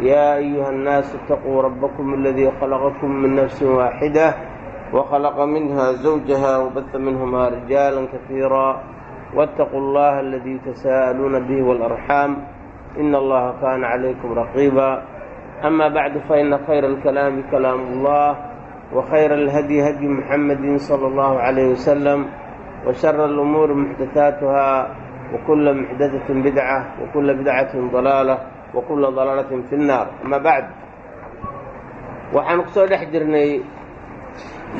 يا أيها الناس اتقوا ربكم الذي خلقكم من نفس واحدة وخلق منها زوجها وبث منهما رجالا كثيرا واتقوا الله الذي تساءلون به والأرحام إن الله كان عليكم رقيبا أما بعد فإن خير الكلام كلام الله وخير الهدي هدي محمد صلى الله عليه وسلم وشر الأمور محدثاتها وكل محدثة بدعة وكل بدعة ضلالة وكل ضلالة في النار أما بعد waxaan ku soo dhex jirnay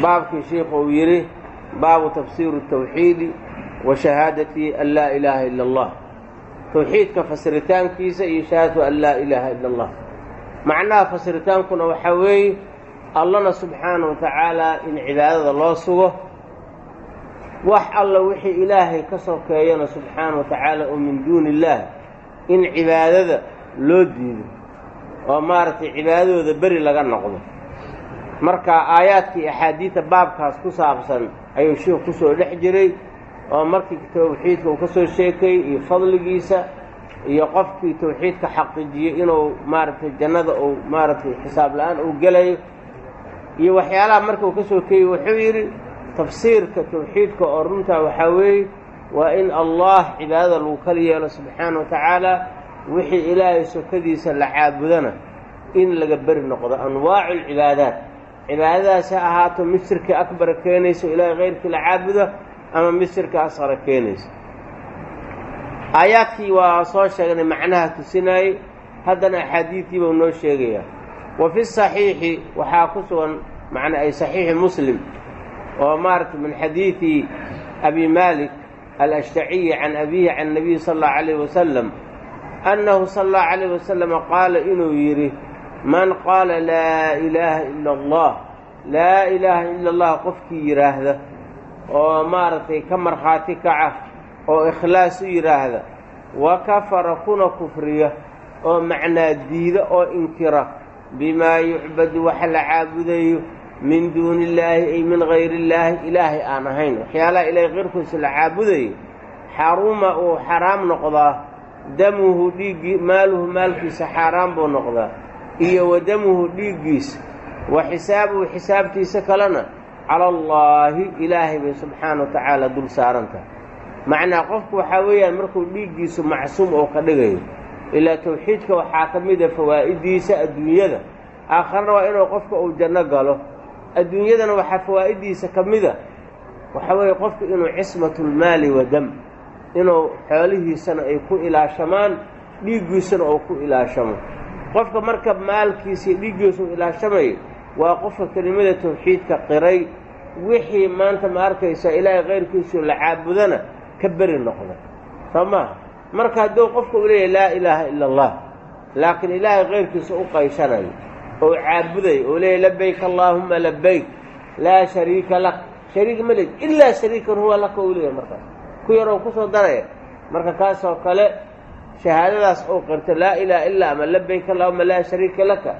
baabkii sheikhu uu yidhi baabu tafsiiru التawxiidi wa shahaadati an laa ilaaha ila اllah tawxiidka fasiritaankiisa iyo shahaadatu an laa ilaaha ila اllah macnaha fasiritaankuna waxaa weeye allana subxaana wa tacaala in cibaadada loo sugo wax alla wixii ilaahay ka sokeeyana subxaana wa tacaala oo min duuni illaah in cibaadada loo diido oo maaragtay cibaadadooda beri laga noqdo. Marka aayaadkii axaadiidta baabkaas ku saabsan ayuu sheikh ku soo dhex jiray oo markii tawxiidka uu ka soo sheekayey iyo fadligiisa iyo qofkii tawxiidka xaqiijiyey inuu maaragtay jannada uu maaragtay xisaab la'aan uu gelayo. Iyo waxyaalaha marka uu ka soo keeyey wuxuu yidhi tafsiirka tawxiidka oo runtaa waxaa weeye waa in allah cibaadada lagu kala yeelo subxaana wa tacaala wixii ilaahay sokadiisa la caabudana in laga beri noqdo anwaacu alcibaadaat cibaadadaas ha ahaato mid shirki akbara keenayso ilaahay kayrkii la caabudo ama mid shirki asqara keenayso. Aayaadkii waa soo sheegnay macnaha tusinayey haddana axaadiidtii buu noo sheegayaa. Wa fi saxiixi waxaa ku sugan macna ay saxiixi muslim oo maaragtay min xadiidi abi malik alashtaciyi can abihi can nabiyi sala allahu calayh wasalam annahu sala allahu calayh wasalama qaala inuu yidhi man qaala laa ilaaha ila allah laa ilaaha ila allah qofkii yidhaahda oo maaragtay ka markhaati kaca oo ikhlaas u yidhaahda wa kafara kuna kufriya oo macnaa diida oo inkira bimaa yucbadu waxa la caabudayo min duuni illaahi ay min gayri illaahi ilaahay aan ahayn waxyaalaha ilaahay qeyrkiisa la caabudayo xaruma uu xaraam noqdaa damuhu dhiiggii maaluhu maalkiisa xaaraan buu noqdaa. Iyo wa damuhu dhiiggiisa wa xisaabuhu xisaabtiisa kalena cala allaahi ilaahay bay subxaana wa tacaala dul saarantahay. Macnaa qofku waxaa weeyaan markuu dhiiggiisu macsuum oo ka dhigayo ilaa tawxiidka waxaa ka mida fawaa'idiisa adduunyada. Aakharana waa inuu qofka uu janno galo. Adduunyadana waxaa fawaa'idiisa ka mida waxaa weeye qofku inuu cismatulmaali wa dam inuu xoolihiisana ay ku ilaashamaan dhiiggiisana oo ku ilaashamo. Qofka marka maalkiisa iyo dhiiggiisa u ilaashamayo waa qofka kelimada tawxiidka qiray. Wixii maanta ma arkaysa ilaahay kayrkiisu la caabudana ka beri noqda. Soo maaha marka hadduu qofka u leeyahy laa ilaaha ila allah laakiin ilaahay kayrkiisa u qayshanayo oo caabuday oo leeyahy labayk allaahumma labayk laa shariika lak. Shariik ma leed ilaa shariikan huwa laka u leeyahy markaas ku yaroo ku soo daraya marka kaasoo kale shahaadadaas oo qirto laa ilaaha illaa ama labayk allahuma laa shariika laka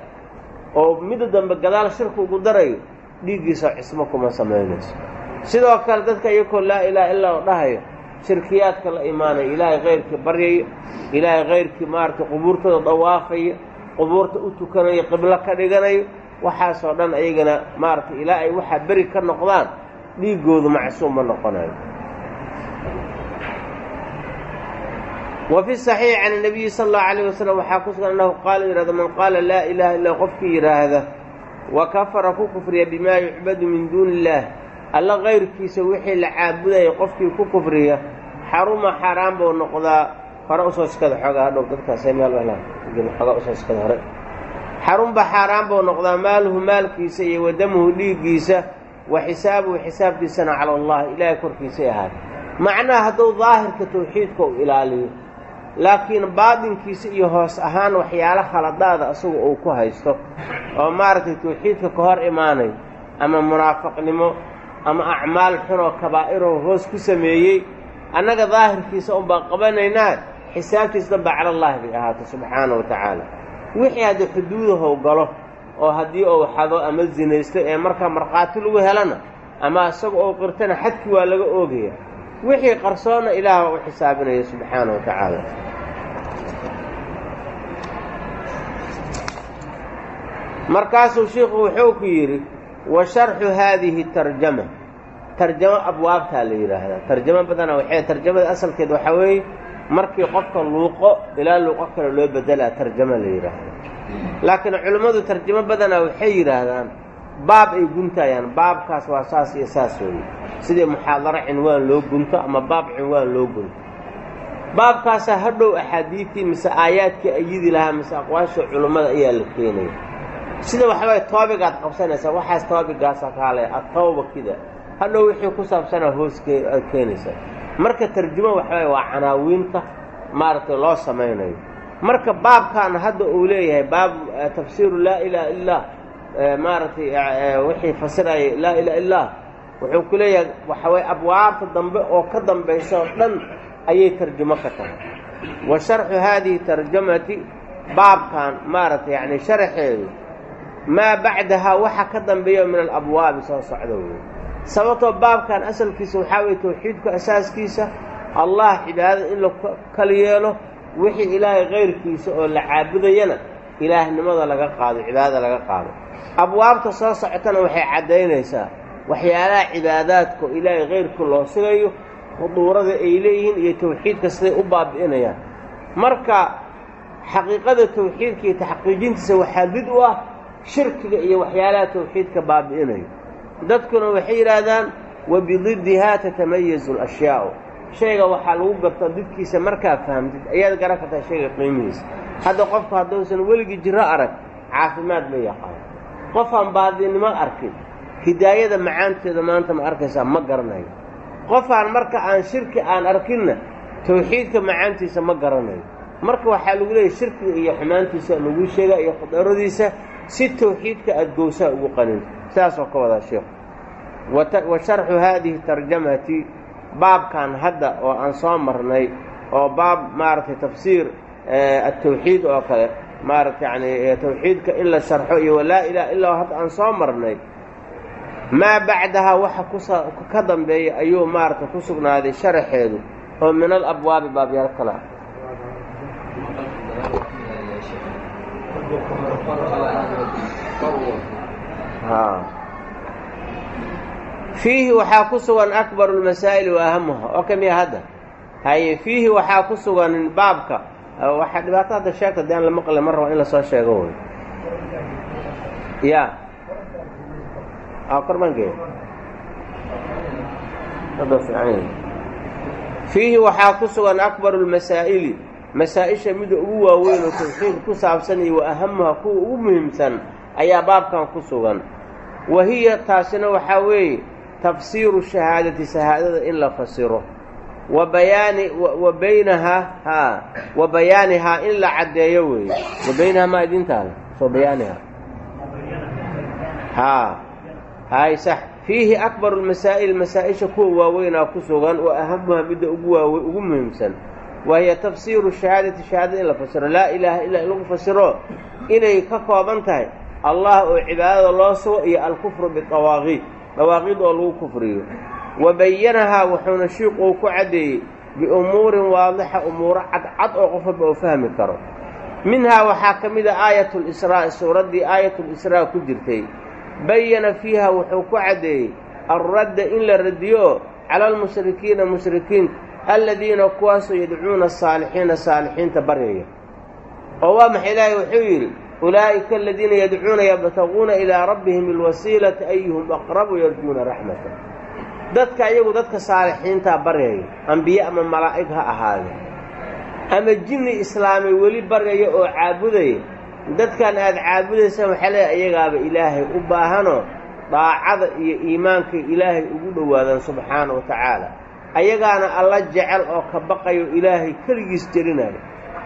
oo midda dambe gadaal shirku ugu darayo dhiiggiisa cismo kuma samaynayso. Sidoo kale dadka iyakoo laa ilaaha illaa oo dhahayo shirkiyaadka la imaanaya ilaahay kayrkii baryayo ilaahay kayrkii maaragtay qubuurtooda dawaafaya qubuurta u tukanayo qiblo ka dhiganayo waxaasoo dhan ayagana maaragtay ilaa ay waxaa beri ka noqdaan dhiiggoodu macsuum ma noqonayo fi saxiixi can nabiyi sala allahu calayh wasalam waxaa ku sugan annahu qaala yidhahdo man qaala laa ilaaha illa qofkii yidhaahda wa kafara ku kufriya bimaa yucbadu min duuni illaah alla kayrkiisa wixii la caabudaya qofkii ku kufriya xaruma xaaraan buu noqdaa hore u soo sikada xoogaa hadhow dadkaasay meel xoogaa u soo sikada hore. Xarunba xaaraan buu noqdaa maaluhu maalkiisa iyo wa damuhu dhiiggiisa wa xisaabuhu xisaabtiisana cala allah ilaahay korkiisay ahaatay macnaha hadduu daahirka tawxiidka u ilaaliyo laakiin baadinkiisa iyo hoos ahaan waxyaalo khaladaada asagu uu ku haysto oo maaragtay tawxiidka ka hor imaanayo ama munaafaqnimo ama acmaal xunoo kabaa'iroo hoos ku sameeyey annaga daahirkiisa un baan qabanaynaa xisaabtiis dhanba calallaahi bay ahaato subxaana wa tacaala. Wixii haddii xuduudahow galo oo haddii uu xado ama zinaysto ee markaa markhaati lagu helana ama isaga oo qirtana xadkii waa laga oogaya wixii qarsoonna ilaah u xisaabinaya subxaana wa tacaala. Markaasuu shiikhu wuxuu ku yidhi wa sharxu haadihi tarjama. Tarjamo abwaabtaa la yidhaahdaa tarjamo badanaa waxay tarjamada asalkeed waxaa weeye markii qofka luuqo ilaa luuqo kale loo bedelaa tarjamo la yidhaahda laakiin culimmadu tarjamo badanaa waxay yidhaahdaan baab ay guntayaan baabkaas waa saas iyo saas weeye. Sidii muxaadaro cinwaan loo gunto ama baab cinwaan loo gunto? Baabkaasaa hadhow axaadiidtii mise aayaadkii ayidi lahaa mise aqwaashii culimmada ayaa la keenaya. Sida waxawaye toobigaad qabsanaysaa waxaas toobigaasa kaalay atawba kida. Hadhow wixii ku saabsanaa hoos aad keenaysaa. Marka tarjumo waxawaye waa canaawiinta maaragtay loo samaynayo. Marka baabkaana hadda uu leeyahay baab tafsiiru laa ilaaha illah maaragtay wixii fasiraya laa ilaha illah wuxuu ku leeyahay waxaway abwaabta dambe oo ka dambaysa oo dhan ayay tarjumo ka tahay. Wa sharxu haadihi tarjamati baabkan maaragtay yacni sharaxeedu maa bacdahaa waxa ka dambeeya min alabwaabi soo socda wey sababtoo baabkan asalkiisa waxaa weye tawxiidku asaaskiisa allah cibaadada in la kala yeelo wixii ilaahay kayrkiisa oo la caabudayana ilaahnimada laga qaado cibaadada laga qaado abwaabta soo socotana waxay caddaynaysaa. Waxyaalaha cibaadaadka oo ilaahay kayrku loo sigayo khuduurada ay leeyihiin iyo tawxiidka siday u baabi'inayaan. Marka xaqiiqada tawxiidka iyo taxqiijintiisa waxaa did u ah shirkiga iyo waxyaalaha tawxiidka baabi'inayo dadkuna waxay yidhaahdaan wa bididdihaa tatamayazu alashyaa'u. Shayga waxaa lagu gartaa didkiisa markaa fahamtid. Ayaad garan kartaa shayga qiimihiisa. Hadda qofku hadduusan weligii jiro arag caafimaad ma yaqaan qofaan baadinimo arkin hidaayada macaanteeda maanta ma arkaysaa ma garanayo. Qofaan marka aan shirki aan arkinna tawxiidka macaantiisa ma garanayo. Marka waxaa lagu leeyahy shirkiga iyo xumaantiisa lagu sheegaa iyo khudaradiisa si tawxiidka aada gowsaa ugu qaninto sidaasoo ka wadaa sheekhu wa sharxu haadihi tarjamati baabkan hadda oo aan soo marnay oo baab maaragtay tafsiir atawxiid oo kale maaragta yani tawxiidka in la sharxo iyo walaa ilaha illaa hadda aan soo marnay maa bacdahaa waxa kusa ka dambeeya ayuu maaragtay ku sugnaaday sharaxeedu oo min al abwaabi baabyaal kale ah fiihi waxaa ku sugan akbaru lmasaa'ili wa ahamuha oo kamiya hadda? Haye fiihi waxaa ku sugan baabka waxaa dhibaato hadda sheegta de aan la maqle mar raba in la soo sheego wey ya. Korbanke fiihi waxaa ku sugan akbaru lmasaa'ili masaa-isha mida ugu waaweyn oo tawxiid ku saabsan iyo wa ahamuha kuwa ugu muhiimsan ayaa baabkan ku sugan. Wa hiya taasina waxaa weeye tafsiiru shahaadati shahaadada in la fasiro wa bayaani wa baynahaa haa wa bayaanihaa in la caddeeyo weeye. Wa baynahaa maa idintaale soo bayaanihaa haa hay sax. Fiihi akbaru lmasaa'il masaa-isha kuwa waaweynaa ku sugan oo ahamuha midda ugu waawe ugu muhiimsan. Wa hiya tafsiiru shahaadati shahaadada in la fasiro. Laa ilaaha illaa in lagu fasiro inay ka kooban tahay allah oo cibaadada loo sugo iyo alkufru biawaaqiid dawaaqiid oo lagu kufriyo wa bayanahaa wuxuuna shiiquu ku caddeeyey biumuurin waadixa umuuro cadcad oo qof walba uu fahmi karo. Minhaa waxaa ka mid a aayatulisraa'i suuraddii aayatulisraa ku jirtay. Bayana fiiha wuxuu ku caddeeyey alradda in la radiyo cala almushrikiina mushrikiinta alladiina kuwaasoo yadcuuna asaalixiina saalixiinta baryaya. Oo waa maxa ilaahay? Wuxuu yidhi ulaa'ika aladiina yadcuuna yabtaquuna ilaa rabbihim alwasiilata ayuhum aqrabu yarjuuna raxmata dadka iyagu dadka saalixiintaa baryaya ambiye ama malaa'ig ha ahaade ama jinni islaamay weli baryaya oo caabudaya dadkan aad caabudaysaan waxaa leeay iyagaaba ilaahay u baahanoo daacada iyo iimaanka ilaahay ugu dhowaadaan subxaana wa tacaala. Ayagaana alla jecel oo ka baqayo ilaahay keligiis jelinayo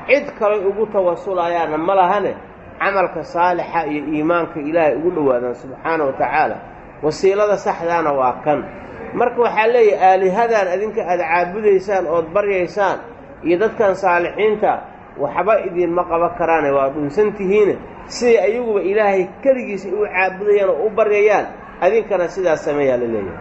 cid kalay ugu tawasulayaana ma lahane camalka saalixa iyo iimaanka ilaahay ugu dhowaadaan subxaana wa tacaala. Wasiilada saxdaana waa kan marka waxaa leeyahay aalihadan adinka aada caabudaysaan ood baryaysaan iyo dadkan saalixiinta waxba idinma qaban karaane waa dhunsan tihiine siday ayaguba ilaahay keligiisa u caabudayaan oo u baryayaan adinkana sidaas sameeyaa la leeyahay.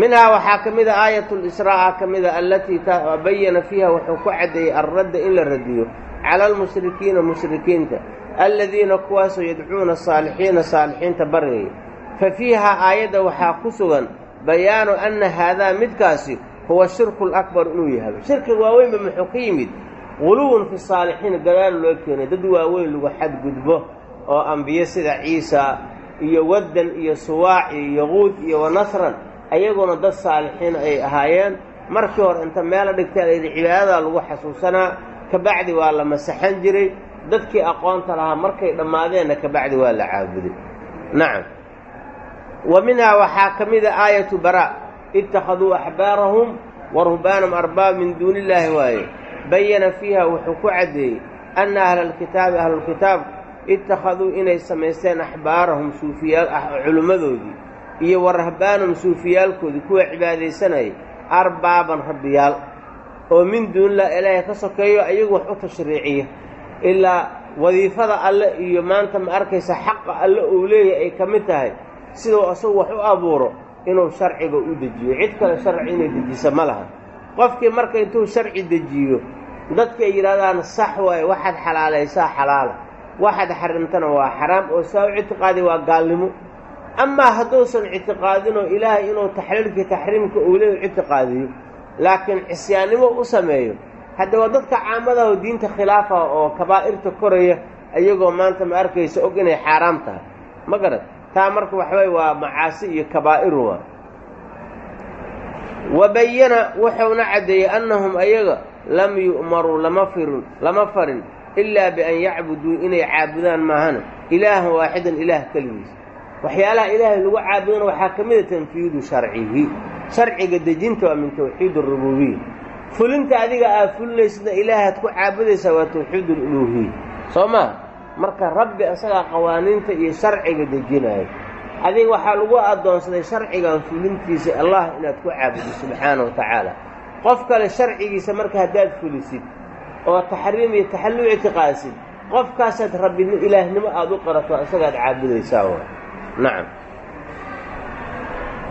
Minhaa waxaa ka mid a aayatulisraa ka mida allatii bayana fiiha wuxuu ku caddeeyey alradda in la radiyo cala almushrikiina mushrikiinta aladiina kuwaasoo yadcuuna saalixiina saalixiinta baryaya fa fiihaa aayadda waxaa ku sugan bayaanu anna haadaa midkaasi huwa shirku lakbar inuu yahay shirka waaweynba muxuu ka yimid guluwun fi saalixiin gadaal loo keenay. Dad waaweyn lagu xadgudbo oo ambiye sida ciisa iyo waddan iyo suwaac iyo yaquud iyo wanasran ayaguna dad saalixiin ay ahaayeen. Markii hore inta meelo dhigtay layidhi cibaadadaa lagu xasuusanaa kabacdi waa la masaxan jiray. Dadkii aqoonta lahaa markay dhammaadeenna kabacdi waa la caabuday nacam wa minhaa waxaa ka mida aayatu baraa ittakhaduu axbaarahum wa ruhbaanahum arbaab min duuni illaahi waaye. Bayana fiiha wuxuu ku caddeeyey anna ahla alkitaabi ahlulkitaab ittakhaduu inay samaysteen axbaarahum suufiyaal culimmadoodii iyo wa rahbaanahum suufiyaalkoodii kuwa cibaadaysanayay arbaaban rabbiyaal. Oo min duunilah ilaahay ka sokeeyo ayagu wax u tashriiciya. Ilaa wadiifada alle iyo maanta ma arkaysa xaqa alle uu leeyahay ay ka mid tahay siduu asagu wax u abuuro inuu sharciga u dejiyo. Cid kale sharci inay dejiso ma laha. Qofkii marka intuu sharci dejiyo dadka ay yidhahdaan sax waaye waxaad xalaalaysaa xalaala. Waxaad xarimtana waa xaraam. Oo saa u ictiqaadi waa gaalnimo. Amaa hadduusan ictiqaadinoo ilaahay inuu taxliilkii taxriimka uu leeyahy ictiqaadiyo laakiin cisyaannimo u sameeyo. Hadda waa dadka caamadaho diinta khilaafa oo kabaa'irta koraya iyagoo maanta ma arkaysa og inay xaaraam tahay. Ma garad taa marka waxaway waa macaasi iyo kabaa'iru waa wa. Bayana wuxuuna caddeeyey annahum ayaga lam yu'maruu lama firin lama farin ilaa bian yacbuduu inay caabudaan maahana. Ilaahan waaxidan ilaah keligiis. Waxyaalaha ilaahay lagu caabudana waxaa ka mida tanfiidu sharcihi. Sharciga dejinta waa min tawxiid arububiya fulinta adiga aad fulinaysidna ilaahaad ku caabudaysaa waa tawxiid aluluuhiya soo maa marka rabbi asagaa qawaaniinta iyo sharciga dejinaayo. Adiga waxaa lagu addoonsaday sharcigan fulintiisa allah inaad ku caabudo subxaana wa tacaala. Qof kale sharcigiisa marka haddaad fulisid oo taxriim iyo taxalluu ictiqaadsid qofkaasaad rabbino ilaahnimo aada u qarato isagaad caabudaysaa wa nacam.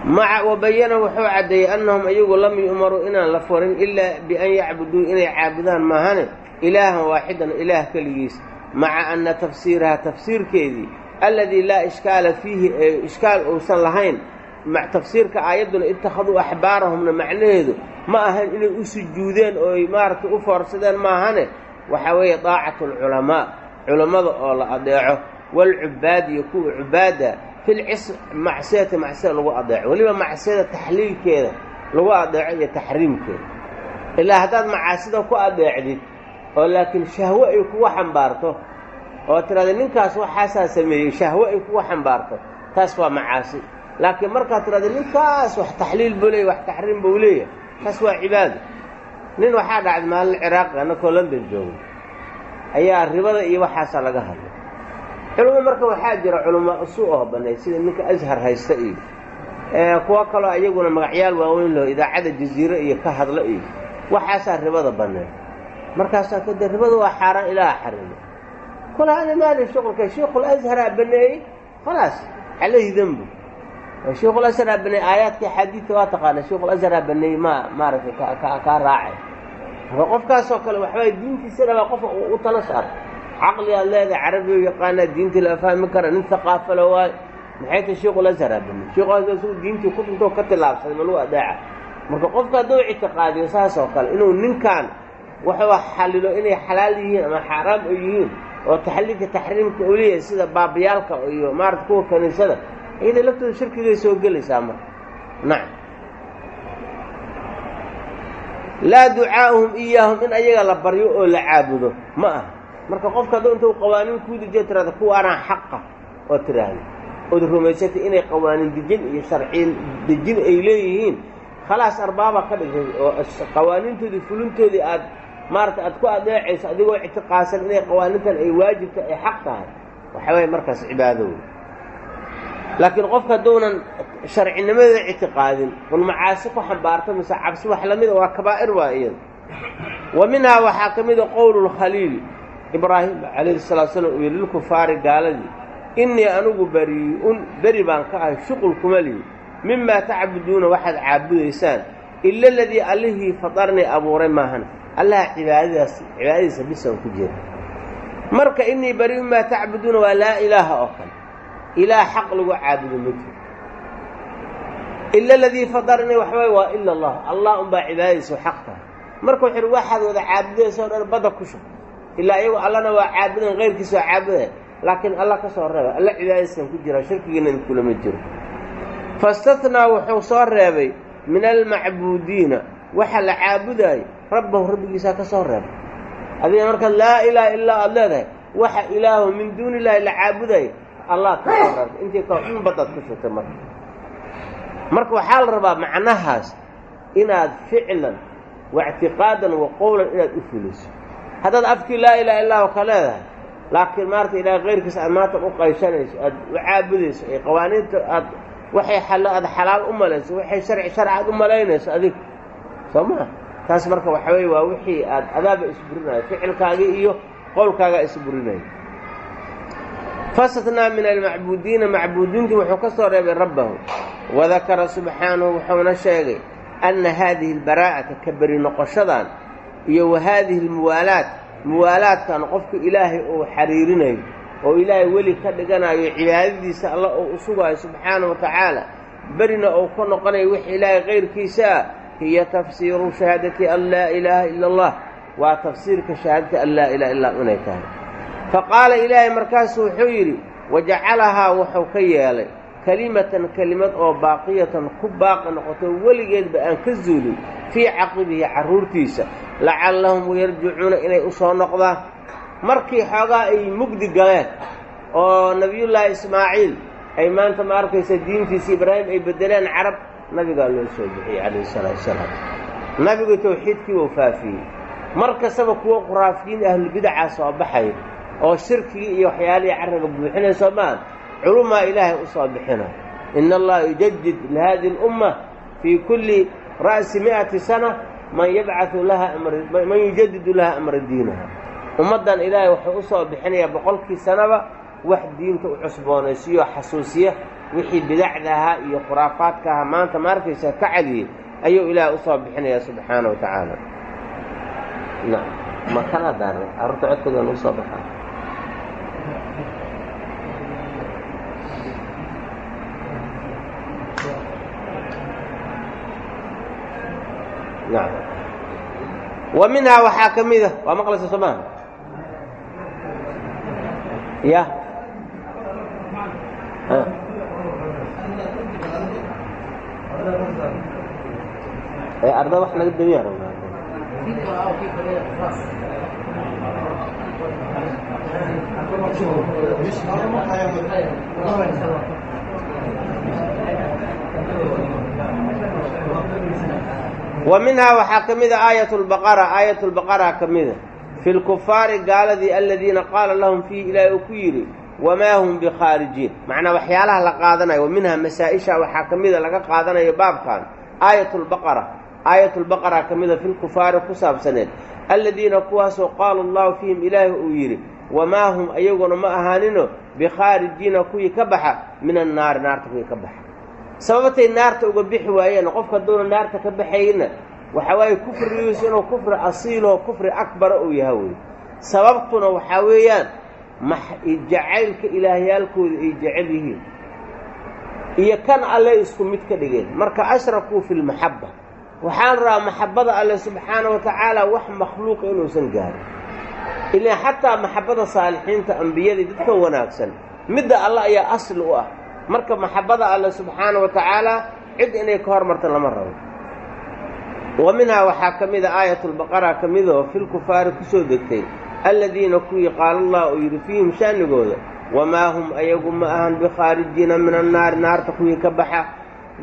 Maca wabayana wuxuu caddeeyey annahum iyagu lam yu'maruu inaan la farin ilaa bian yacbuduu inay caabudaan maahane ilaahan waaxidan ilaah keligiis maca anna tafsiiraha tafsiirkeedii alladii laa ishkaala fiihi ee ishkaal uusan lahayn tafsiirka aayadduna ittakhaduu axbaarahumna macnaheedu ma ahan inay u sujuudeen ooy maaragtay u foorsadeen maahane? Waxaa weeye daacatu alculamaa culammada oo la adeeco. Waalcubbaad iyo kuwa cubbaadda filcis macsiyata macsiyada lagu adeeco. Weliba macsiyada taxliilkeeda lagu adeeco iyo taxriimkeeda. Ilaa haddaad macaasida ku adeecdid oo laakiin shahwo ay kugu xambaarto oo tidhahda ninkaas waxaasaa sameeyey shahwo ay kugu xambaarto taas waa macaasi. Laakiin markaad tidhahda ninkaas wax taxliil buu leeyahy wax taxriim buu leeyahay taas waa cibaado. Nin waxaa dhacday maalin ciraaqi annakoo london joogo ayaa ribada iyo waxaasaa laga hadlay. Culummo marka waxaa jira culamaa usu oo bannay sida ninka ashar haysta iyo kuwo kaloo iyaguna magacyaal waaweyn loo idaacada jaziire iyo ka hadla iyo waxaasaa ribada bannay markaasaa kade ribada waa xaaraan ilaaha xarimo kula ana maali shuqulka shiikhul asharaa baneeyey khalaas calayhi dembu shiikhul asharaa baneeyey aayaadka xadiidka waa taqaana shiikhul asharaa baneeyey ma maaragtay kaa raacay. Marka qofkaasoo kale waxbaa diintiisana baa qofa u tala saar. Caqligaad leedahay carabiga yaqaanaa diintii la fahmi kara nin haqaafala waayo maxay tahay shiikhul asharaa baneeyey shiikhul ashar isagu diintii ku dhintoo ka tilaabsaday ma lagu adeeca marka qofka hadduu ictiqaadiyo saas oo kale inuu ninkan waxuu xallilo inay xalaal yihiin ama xaaraam ay yihiin oo taxliilka taxriimka uu sida baabayaalka iyo maarata kuwa kaniisada iyada laftooda shirkigay soo gelaysaa marka. Nacam laa ducaa'uhum iyaahum in ayaga la baryo oo la caabudo ma aha. Marka qofka hadduu intuu qawaaniin kuu dejiya tirahda kuwa anaa xaqa oo tiraahda ood rumaysatay inay qawaaniin dejin iyo sharciin dejin ay leeyihiin khalaas arbaaba ka dhigtay oo qawaaniintoodii fulintoodii aad maarata aad ku adeecayso adigoo ictiqaadsan inay qawaaniintan ay waajibta ay xaq tahay. Waxa weeye markaas cibaado wey laakiin qofka hadduunan sharcinimadeeda ictiqaadin un macaasi ku xambaarto mise cabsi wax lamida waa kabaa'ir waa iyada. Wa minhaa waxaa ka mida qowlu lkhaliil ibraahim calayhi salatu slam uu yidhi lilkufaari gaaladii innii anugu barii'un beri baan ka ahay shuqul kuma lihi. Mimaa tacbuduuna waxaad caabudaysaan ila aladii allihii fadarnii abuuray maahan allaha cibaadadaas cibaadadiisa bisan ku jira. Marka innii barii'un maa tacbuduuna waa laa ilaaha oo kale. Ilaah xaq lagu caabudo ma jiro. Ila aladii fadarnii waxbay waa ila allah. Allah unbaa cibaadadiisu xaq tahay. Marka wuxu uhi waxaad wada caabudaysa o dhan badda ku shub. Ilaa iyagu allana waa caabudan kayrkiisa waa caabudaya laakiin alla ka soo reeba alla cibaadadiiskan ku jira shirkigiina idinkulama jiro. Fastathnaa wuxuu soo reebay min almacbuudiina waxa la caabudaayay rabbahu rabbigiisaa ka soo reebay adiga markaad laa ilaaha illaa aada leedahay waxa ilaahu min duuni illaahi la caabudaya allah ka soo reebtay intii kale in baddaad ku shugtay marka. Marka waxaa la rabaa macnahaas inaad ficlan wa ictiqaadan wa qowlan inaad u fuliso. Haddaad afkii laa ilaha illahu ka leedahay laakiin maarata ilaah kayrkiisa aad maanta u qayshanayso aad u caabudayso ee qawaaniinta aad waxay aad xalaal u malayso waxay sharci sharci aad u malaynayso adig. Soo maa taas marka waxa weeye waa wixii aad adaaba isburinayo ficilkaagii iyo qowlkaagaa isburinaya fastatnaa min almacbuudiina macbuudiintii wuxuu ka soo reebay rabbahu wadakara subxaanahu wuxuuna sheegay anna haadihi albaraa'ata ka beri noqoshadan iyo wa haadihi almuwaalaat muwaalaadkan qofka ilaahay uu xariirinayo oo ilaahay weli ka dhiganayo cibaadadiisa alla uu u sugaayo subxaana wa tacaala berina uu ka noqonayo wix ilaahay kayrkiisa ah hiya tafsiiru shahaadati an laa ilaaha ila allah. Waa tafsiirka shahaadati an laa ilaha illa inay tahay. Fa qaala ilaahay markaasu wuxuu yidhi wajacalahaa wuxuu ka yeelay kelimatan kelimad oo baaqiyatan ku baaqi noqoto weligeedba aan ka zuulin fii caqibihi carruurtiisa lacallahum yarjicuuna inay u soo noqdaan. Markii xoogaa ay mugdi galeen oo nebiyullaahi ismaaciil ay maanta ma arkaysa diintiisa ibraahim ay beddeleen carab nabigaa loo soo bixiyey calayhi salaatu wasalaam nabigu tawxiidkii uu faafiyey. Mar kastaba kuwo khuraafiyiin ahlulbidacaa soo baxay oo shirkigii iyo waxyaalihii carriga buuxinayso maan culumaa ilaahay u soo bixina. Ina allaha yujadid lihadihi اlumma fii kulli ra'si mi'ati sana man yabcau laha man yujadidu laha amra diinaha. Ummaddan ilaahay wuxuu u soo bixinayaa boqolkii sanaba wax diinta u cusboonaysiyo xasuusiya wixii bidacda ahaa iyo khuraafaadka ahaa maanta ma arkaysa ka cadiyey ayuu ilaahay u soo bixinayaa subxaana wa tacaala. Ma kana daaray? Carruurta codkooda nagu soo baxaa. Wa minhaa waxaa ka mida waa maqlaysa soo maaha ya ee arda wax naga damiya rabnaa wa minhaa waxaa ka mida aayat lbaqara aayat lbaqara ka mida fi lkufaari gaaladii aladiina qaala lahum fiihi ilaahi uu ku yidhi wamaa hum bikhaarijiin macnaa waxyaalaha la qaadanayo wa minhaa masaa-isha waxaa ka mida laga qaadanayo baabkan aayat lbaqara aayat lbaqara ka mida fi lkufaari ku saabsaneed aladiina kuwaasoo qaala allahu fiihim ilaahi uu yidhi wamaa hum ayaguna ma ahaanino bikhaarijiina kuwii ka baxa min annaari naarta kuwii ka baxa sababtay naarta uga bixi waayeen qofka hadduuna naarta ka baxayna waxaa waaye kufrigiisu inuu kufri asiiloo kufri akbara uu yaha wey sababtuna waxaa weeyaan jacaylka ilaahyaalkooda ay jecel yihiin. Iyo kan alle isku mid ka dhigeen. Marka ashrakuu fi lmaxabba waxaan rabaa maxabbada alle subxaana wa tacaala wax makhluuqa inuusan gaarin. Ilaan xataa maxabbada saalixiinta ambiyadii dadka wanaagsan. Midda alle ayaa asli u ah. Marka maxabbada alle subxaana wa tacaala cid inay ka hormarta lama rabo. Wa minhaa waxaa ka mida aayatulbaqara ka midoo filkufaari ku soo degtay aladiina kuwii qaala allah uu yidhi fiihim shaanigooda wamaa hum ayagu ma ahan bikhaarijiina min annaari naarta kuwii ka baxa.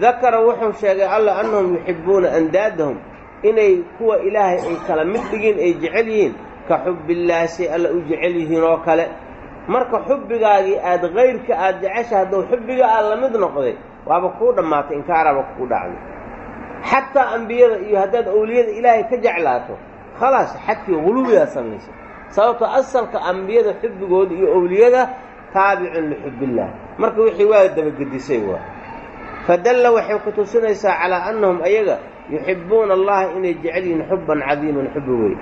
Dakara wuxuu sheegay alla annahum yuxibbuuna andaadahum inay kuwa ilaahay ay kala mid dhigin ay jecel yihiin ka xubbillaahi say alla u jecel yihiin oo kale. Marka xubbigaagii aada kayrka aada jecesha hadduu xubbiga aad la mid noqday waaba kuu dhammaatay inkaaraaba kuu dhacday. Xataa ambiyada iyo haddaad awliyada ilaahay ka jeclaato khalaas xadkii huluwigaa samaysay sababto asalka ambiyada xubbigooda iyo owliyada taabicun lixubbillaah marka wixii waa dabagedisay waa. Fadalla waxay ku tusinaysaa calaa annahum ayaga yuxibbuuna allaha inay jecel yihiin xubban cadiiman xubbi wey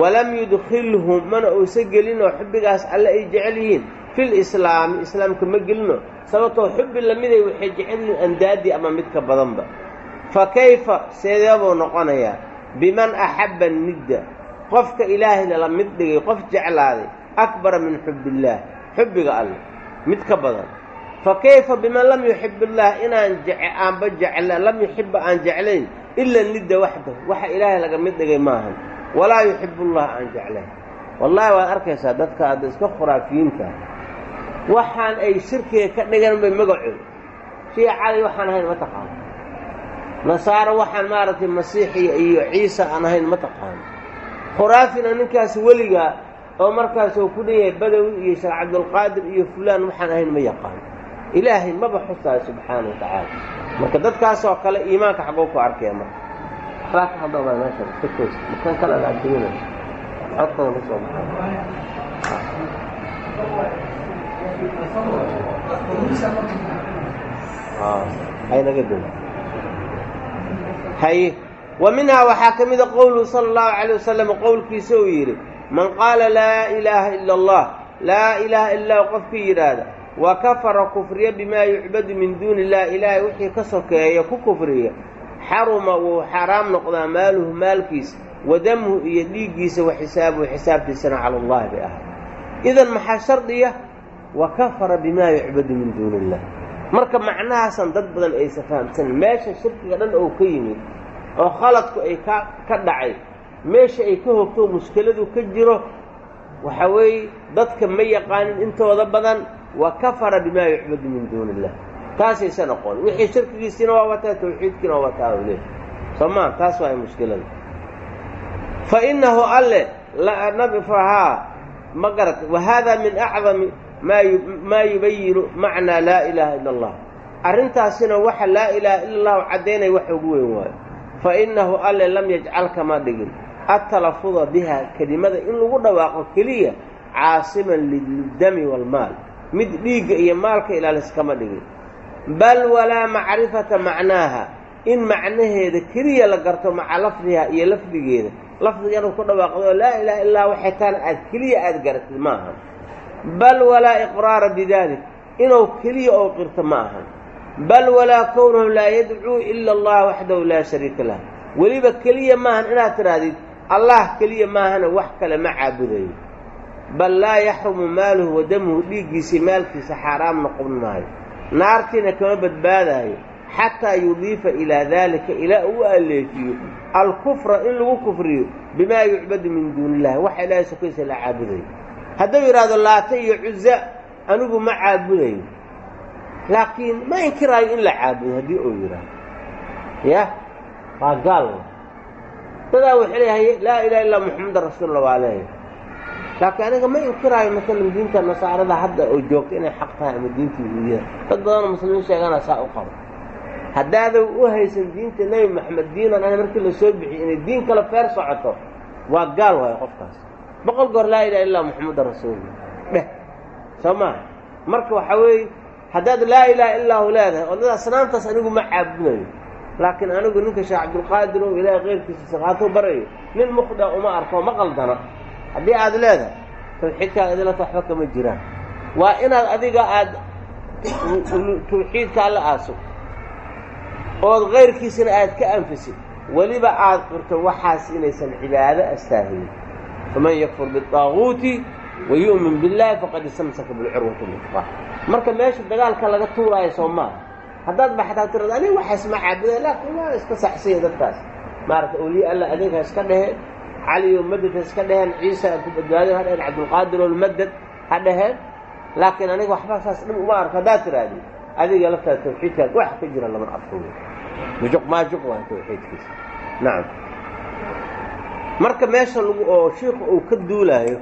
walam yudkhilhum mana uusa gelinoo xubbigaas alle ay jecel yihiin fil islaami islaamka ma gelino sababtoo xubbi lamiday waxay jecel yihiin andaadii ama midka badanba. Fa kayfa seedeebuu noqonayaa. Biman axabba nidda qofka ilaahayna la mid dhigay qof jeclaaday akbara min xubbillaah xubbiga alleh mid ka badan. Fa kayfa biman lam yuxib illaah inaan aanba jecla lam yuxibba aan jeclayn ila nidda waxdahu waxa ilaahay laga mid dhigay maahan. Walaa yuxibbullah aan jeclayn. Wallaahi waad arkaysaa dadka hadda iska khuraafiyiinta. Waxaan ay shirkiga ka dhigan bay magacooda shiicadii waxaan ahayn ma taqaano nasaaro waxaan maaragtay masiixiya iyo ciisa aan ahayn ma taqaano khuraafina ninkaas weligaa oo markaas uu ku yahay badawi iyo sheekh cabdulqaadir iyo fulaan waxaan ahayn ma yaqaano ilaahay maba xusaayo subxaana wa tacaala. Marka dadkaasoo kale iimaanka xagoo ku arkaya marka raaka hadaba meesha iska toos makan kale laadiyina codkooda ma soo baxay. Haynaga dul haye wa minhaa waxaa ka mida qowluhu sala allahu calayh wasalam qowlkiisa uu yidhi man qaala laa ilaaha ila allah laa ilaaha illah qofkii yidhaahda wa kafara kufriya bimaa yucbadu min duuni illah ilaahay wixii ka sokeeya ku kufriya xaruma wuu xaaraam noqdaa maaluhu maalkiisa wa damuhu iyo dhiiggiisa wa xisaabuhu xisaabtiisana cala allahi bay ahay idan maxaa shardiya? Wa kafara bimaa yucbadu min duuni illah marka macnahaasan dad badan aysa fahamsanin meesha shirkiga dhan oo ka yimid oo khaladku ay ka ka dhacay. Meesha ay ka hogto mushkiladu ka jiro waxa weeye dadka ma yaqaanin intooda badan wa kafara bimaa yucbadu min duuni illah taasaysan aqoon wixii shirkigiisiina waa wataa tawxiidkiina waa wataa soo maa taas waa mushkilada fa innahu alle fahaa ma garat wa min acdami maa yubayinu macnaa laa ilaaha ila allah. Arrintaasina waxa laa ilaaha ila allahu caddaynaya wax ugu weyn waayo fa innahu alle lam yajcal kama dhigin. Atalafuda biha kelimada in lagu dhawaaqo keliya caasiman lildami waalmaal mid dhiigga iyo maalka ilaaliskama dhigin. Bal walaa macrifata macnaaha. In macnaheeda keliya la garto maca lafdiha iyo lafdigeeda. Lafdiga inuu ku dhawaaqdo laa ilaha illaa waxay taana aad keliya aada garatid ma ahan. Bal walaa iqraara bidalik. Inuu keliya oo qirto ma ahan bal walaa kownahu laa yadcuu ila allah waxdahu laa shariika lah weliba keliya maahan inaad tidhaahdid allah keliya maahana wax kale ma caabudayo bal laa yaxrumu maaluhu wa damuhu dhiiggiisii maalkiisa xaaraam noqon maayo naartiina kama badbaadaayo xataa yudiifa ilaa daalika ilaa uu aleefiyo alkufra in lagu kufriyo bimaa yucbadu min duuni illahi waxa ilaahay sokaysa la caabudayo hadduu yidhaahdo laata iyo cuza anigu ma caabudayo laakiin ma inkiraayo in la caabudo haddii uu yidhaahdo. Yah waa gaal. Dadaa waxay leeyahay laa ilaha illaa muxamadan rasuulula waa leeyahay. Laakiin aniga ma inkiraayo maalan diinta nasaarada hadda oo joogta inay xaq tahay ama diinta yahuudiyada dad badanoo muslimiin sheegana saa u qabo. Haddaadan u haysan diinta nebi maxamed diinan ana markii la soo bixiyo inay diin kale feer socoto waa gaal waayo qofkaas. Boqol goor laa ilaha illaa muxamadan rasuulula dheh soo maaha marka waxaa weeye haddaad laa ilaaha illaahu leedahay oo dad asnaamtaas anigu ma caabudayo laakiin anigu ninka sheekh cabdulqaadir oo ilaahay keyrkiisa saqaato barayo nin mukhda uma arko ma qaldana. Haddii aad leedahay tawxiidkaa idilata waxba kama jiraan. Waa inaad adiga aada tawxiidka alla aaso ood kayrkiisana aad ka anfisid weliba aad qirto waxaas inaysan cibaado astaahilin faman yakfur biطaaguuti wa yu'min faqad istamsaka bilcurwati lwusqa marka meesha dagaalka laga tuuraayo soo maaha haddaad baxdaa tirad aniga waxaas ma caabuda laakiin waa iska saxsanya dadkaas. Maaragta awliya alla ha iska dheheen cali oo madad ha iska dheheen ciisa ku badbaadin ha dheheen cabdulqaadir oo madad ha dheheen laakiin aniga waxba saas dhib uma arko. Haddaad tiraahdi adiga laftaada tawxiidkaad wax ka jira lama arko mujuq maajuq waa tawxiidkiisa. Nacam marka meesha lagu oo shiiku uu ka duulaayo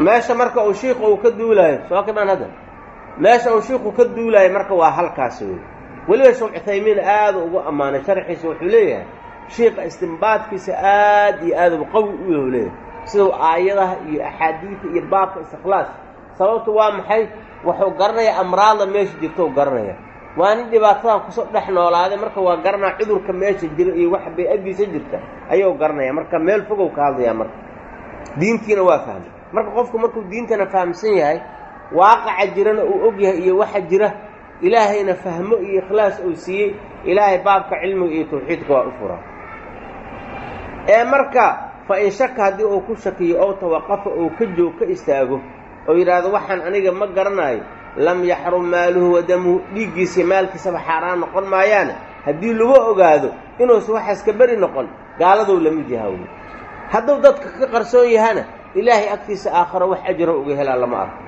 meesha marka uu shiiku uu ka duulaayo soo kamaan hadda? Meesha uu shiiku ka duulaayo marka waa halkaasi wey weliba sheekh cuthaymiin aada ugu ammaanay sharxiisa wuxuu leeyahay shiika istimbaadkiisa aad iyo aad uba qawi u yahu leeyahay. Sidau aayadaha iyo axaadiida iyo baabka istikhlaas sababtu waa maxay? Wuxuu garanayaa amraadda meesha jirta u garanaya waa nin dhibaatadan ku soo dhex noolaaday marka waa garanaa cudurka meesha jira iyo wax bay-adiisa jirta ayuu garanaya marka meel fogow ka hadlayaa marka. Diintiina waa fahmay marka qofku markuu diintana fahamsan yahay waaqaca jirana uu og yahay iyo waxa jira ilaahayna fahmo iyo ikhlaas uu siiyey ilaahay baabka cilmiga iyo tawxiidka waa u furaa ee marka fa in shaka haddii uu ku shakiyo ow tawaqafa uu ka joog ka istaago oo yidhaahdo waxaan aniga ma garanayo lam yaxrum maaluhu wa damuhu dhiiggiisii maalkiisaba xaaraan noqon maayaane? Haddii lagu ogaado inuusan waxaas ka beri noqon gaaladow la mid yahawy hadduu dadka ka qarsoon yahana ilaahay agtiisa aakharo wax ajro uga helaa lama arko.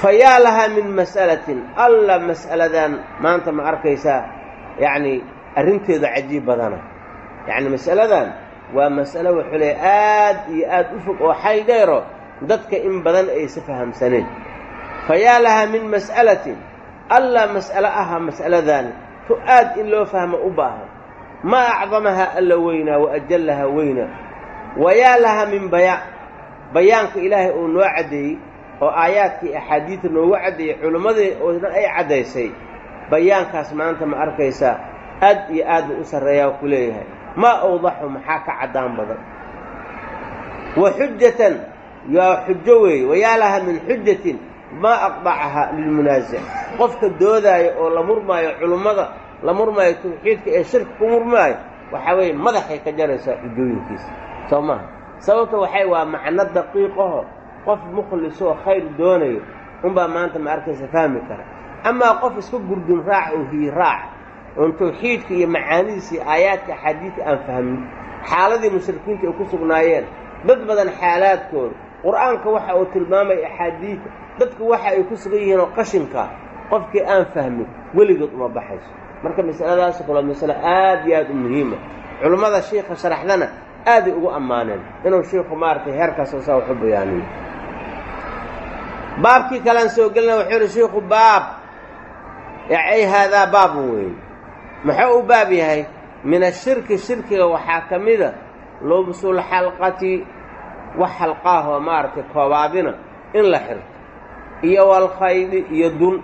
Fa yaa lahaa min mas'alatin alla mas'aladan maanta ma arkaysaa yacni arrinteeda cajiib badana. Yacni mas'aladan waa mas'alo wuxuu leey aad iyo aad u fog oo xay dheero dadka in badan aysa fahamsaneen. Fa yaa lahaa min mas'alatin alla mas'alo aha mas'aladaani tu aad in loo fahmo u baahan. Maa acdamahaa alla weynaa wa ajallahaa weynaa wa yaa lahaa min bayaan bayaanka ilaahay uu noo caddeeyey oo aayaadkii axaadiidta noogu caddeeyey culimmadii oo dhan ay caddaysay bayaankaas maanta ma arkaysaa aad iyo aad buu u sarreeyaa ku leeyahay. Maa awdaxu maxaa ka caddaan badan? Wa xujatan yaa xujo weeye wayaa laha min xujatin maa aqdacahaa lilmunaasic qofka doodaayo oo la murmaayo culummada la murmaayo tawxiidka ee shirka ku murmaayo waxaa weeye madaxay ka jaraysaa xujooyinkiisa soo maha sababta waxay waa macno daqiiqaho qof mukhlisoo khayr doonayo unbaa maanta ma arkaysa fahmi kara. Amaa qof iska gurdun raac oo hiyi raac oon tawxiidka iyo macaanidiisa iyo aayaadka axaadiidka aan fahmin. Xaaladii mushrikiinta ay ku sugnaayeen dad badan xaalaadkooda qur'aanka waxa uu tilmaamaya axaadiidka dadku waxa ay ku sugan yihiin oo qashinka qofkii aan fahmin weligood uma baxayso. Marka masaladaas kale masale aad iyo aad u muhiima. Culummada shiika sharaxdana aaday ugu ammaaneen inuu shiiku maaragtay heerkaas saa waxu bayaaniyo baabkii kalean soo gelina wuxuu yihi shiiku baab ay haadaa baabun weeye muxuu u baab yahay? Min ashirki shirkiga waxaa ka mida lubsulxalqati wax xalqaahoo maaragtay koobaabina in la xirto. Iyo walkhaydi iyo dun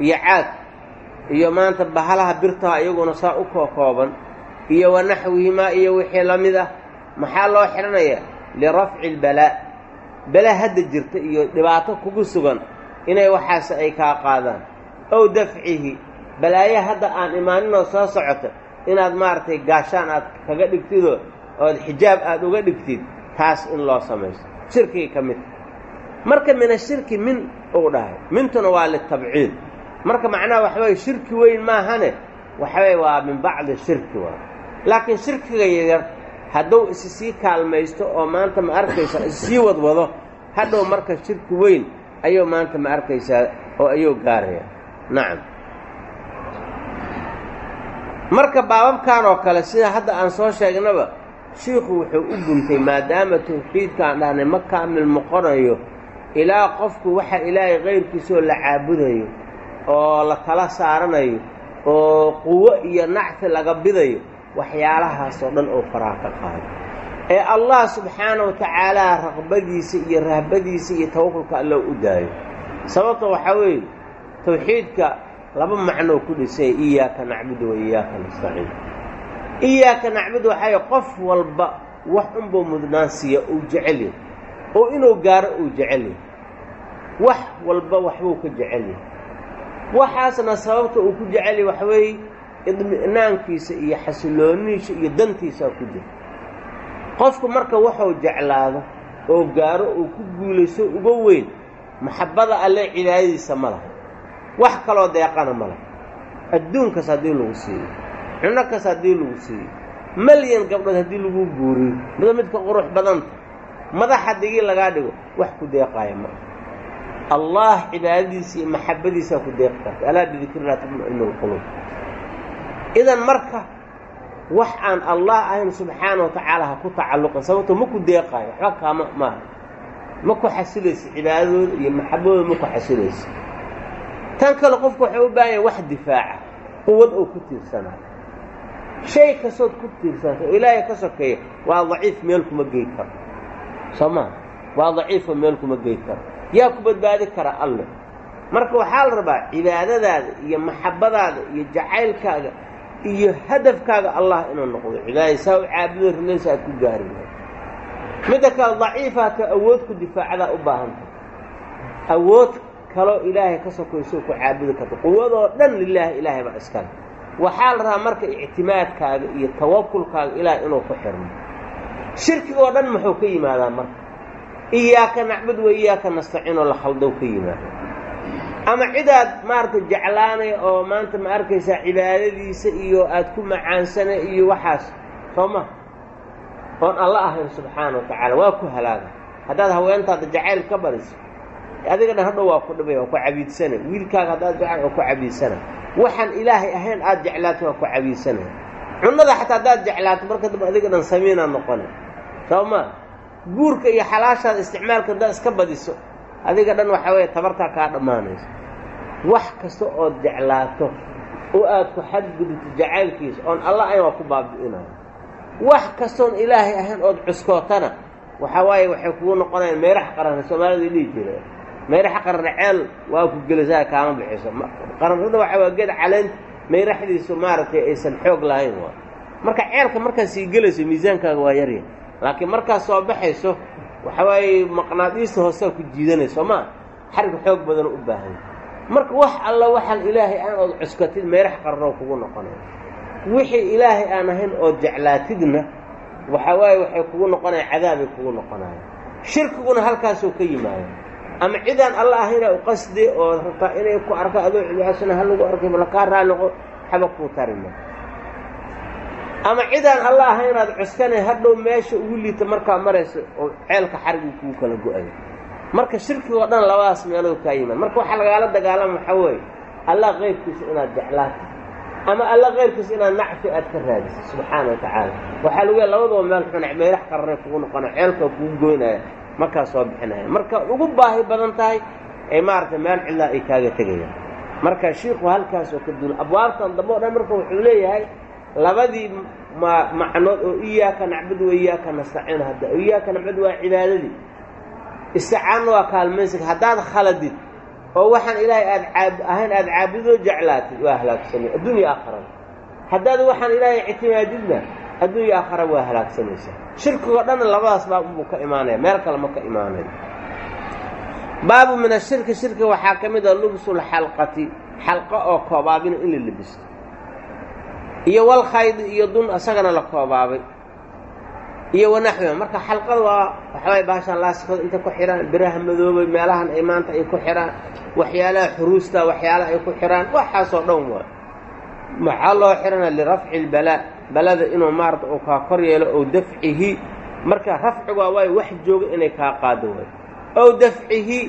iyo caad iyo maanta bahalaha birtaha iyaguna saa u kookooban iyo wa naxwihimaa iyo wixii la mid ah maxaa loo xidhanayaa lirafci lbalaa balaa hadda jirta iyo dhibaato kugu sugan inay waxaas ay kaa qaadaan. Ow dafcihi balaayo hadda aan imaaninoo soo socota inaad maaragtay gaashaan aad kaga dhigtidoo ood xijaab aada uga dhigtid taas in loo samaysto. Shirkigii ka mid. Marka mina shirki min uu dhahay mintuna waa litabciid. Marka macnaha waxaweye shirki weyn maahane waxaweye waa min bacdi shirki waa laakiin shirkiga yaryar hadduu isi sii kaalmaysto oo maanta ma arkaysa issii wadwado hadhow marka shirki weyn ayuu maanta ma arkaysaa oo ayuu gaaraya. Nacam marka baababkan oo kale sida hadda aan soo sheegnaba shiikhu wuxuu u guntay maadaama tawxiidkaan dhahnay ma kaamil noqonayo ilaa qofku waxa ilaahay kayrkiisoo la caabudayo oo la tala saaranayo oo quwo iyo nacfi laga bidayo waxyaalahaasoo dhan oo faraha ka qaado ee allah subxaana wa tacaalaa raqbadiisa iyo rahbadiisa iyo tawakulka allo u daayo. Sababta waxaa weeye tawxiidka laba macnoo ku dhisay iyaaka nacbudu wa iyaaka nastaciin. Iyaaka nacbudu waxay qof walba wax unbuu mudnaansiiya uu jecel yahay oo inuu gaaro uu jecel yahay wax walba waxbuu ka jecel yahay waxaasna sababta uu ku jecel yahay waxa weeye idmi'naankiisa iyo xasiloonihiisa iyo dantiisaa ku jira. Qofku marka waxuu jeclaado oo gaaro uu ku guulayso uga weyn maxabbada alle cibaadadiisa ma laha. Wax kaloo deeqana ma laha. Adduunkas haddii lagu siiyo cunno kas haddii lagu siiyo malyan gabdhood haddii lagu guuriyo mida midka qurux badanta madax hadigii lagaa dhigo wax ku deeqaaya marka allah cibaadadiisa iyo maxabbadiisaa ku deeqi karta. Alaa bidikrillah tatma'inu lquluub idan marka wax aan allah ahayn subxaana wa tacaala ha ku tacalluqin sababto ma ku deeqaayo waxba kaama maaha ma ku xasilaysa cibaadadooda iyo maxabadooda ma ku xasilaysa tan kale qofku waxay u baahan yahay wax difaaca quwad oo ku tiirsanaa shay kastood ku tiirsanto oo ilaahay ka sokeeya waa daciif meel kuma gey karo. Soo maa waa daciifo meel kuma gey karo. Yaa ku badbaadi kara alle. Marka waxaa la rabaa cibaadadaada iyo maxabadaada iyo jacaylkaaga iyo hadafkaaga allah inuu noqdo. Cibaadada saa u caabudo rilaysa aad ku gaari. Midda kale daciifaata awood ku difaacdaa u baahantay awood kaloo ilaahay ka sokaysoo ku caabudi karta quwadoo dhan lilaahi ilaahay baa iskale waxaa la rabaa marka ictimaadkaaga iyo tawakulkaaga ilaah inuu ku xirmo. Shirkigoo dhan muxuu ka yimaadaa marka? Iyaaka nacbud wa iyaaka nastaciinoo la khaldow ka yimaada ama cidaad maaragtay jeclaanay oo maanta ma arkaysaa cibaadadiisa iyo aad ku macaansana iyo waxaas soo ma oon alla ahayn subxaana wa tacaala waa ku halaaga. Haddaad haweentaada jacayl ka bariso adiga dhan hadhow waa ku dhibay waa ku cabiidsana wiilkaaga haddaad jecel waa ku cabiidsana waxaan ilaahay ahayn aada jeclaato waa ku cabiidsanaya cunnada xataa haddaad jeclaato marka dambe adiga dhan samiinaad noqona soo ma guurka iyo xalaashaada isticmaalka haddaad iska badiso adiga dhan waxaa weeye tabartaa kaa dhammaanayso wax kasta ood jeclaato oo aad ku xadgudubto jacaylkiisa oon alla ayn waa ku baabi'inayo wax kastoon ilaahay ahayn ood cuskootana waxaa waaye waxay kugu noqonayaan meerax qarana soomaalida dhihi jire meeraxa qarana ceel waa ku gelisaa kaama bixiso. Qaranrada waxaa waa geed caleent meeraxdiisu maaragtay aysan xoog lahayn waa. Marka ceelka markaad sii gelayso miisaankaaga waa yarya laakiin markaad soo baxayso waxa waaye maqnaadiista hoosaa ku jiidanayso maa xarig xoog badan u baahanya marka wax alla waxaan ilaahay aan ood cuskatid meerax qarano kugu noqonaya wixii ilaahay aan ahayn ood jeclaatidna waxaa waaye waxay kugu noqonaya cadaabay kugu noqonaya shirkiguna halkaasoo ka yimaada ama cidaan alla ahayna u qasde oo rabtaa inay ku arka adoo cibaasana ha lagu arkay bala kaa raali noqo waxba kuu tarima ama cidaan alla ahay inaad cuskanay hadhow meesha ugu liita markaa marayso oo ceelka xarigii kugu kala go'ayo marka shirkigoo dhan labadaas meelood kaa yimaad marka waxaa lagaala dagaalama waxaa weeye? Allah keyrkiisa inaad jeclaato ama alla keyrkiisa inaad nacfi aad ka raadiso subxaana wa tacaala. Waxaa lagu ya labadaba meel xun meerax qaranay kugu noqona ceelkaa kugu goynaya markaa soo bixinaya. Marka ugu baahi badan tahay ay maaragtay meel cidlaa ay kaaga tegayaan. Marka shiiku halkaas oo ka duula abwaabtan dambe o dhan marka wuxuu leeyahay labadii ma macnood oo iyaaka nacbudu wa iyaaka nastaciin hadda iyaaka nacbudu waa cibaadadii. Isticaanna waa kaalmaysiga. Haddaad khaladid oo waxaan ilaahay aad caab ahayn aada caabudoo jeclaatid waa halaagsamay adduunya aakhirana haddaad waxaan ilaahay ictimaadidna adduunya aakhara waa halaagsamaysaa shirkigoo dhanna labadaas baab buu ka imaanaya. Meel kale ma ka imaanayo baabu min ashirki shirki waxaa ka mid a lubsulxalqati xalqo oo koobaabina in la lebisto iyo walkhaydi iyo dun isagana la koobaabay iyo wanaxwiha marka xalqada waa waxawaay baashaan laasikada inta ku xidhaan biraha madoobay meelahan ay maanta ay ku xidhaan waxyaalaha xuruusta waxyaalaha ay ku xidhaan waxaasoo dhan waa maxaa loo xidhana lirafci lbalaa balada inuu maarata uu kaa kor yeelo ow dafcihi. Marka rafcigaa waayo wax jooga inay kaa qaado waayo ow dafcihi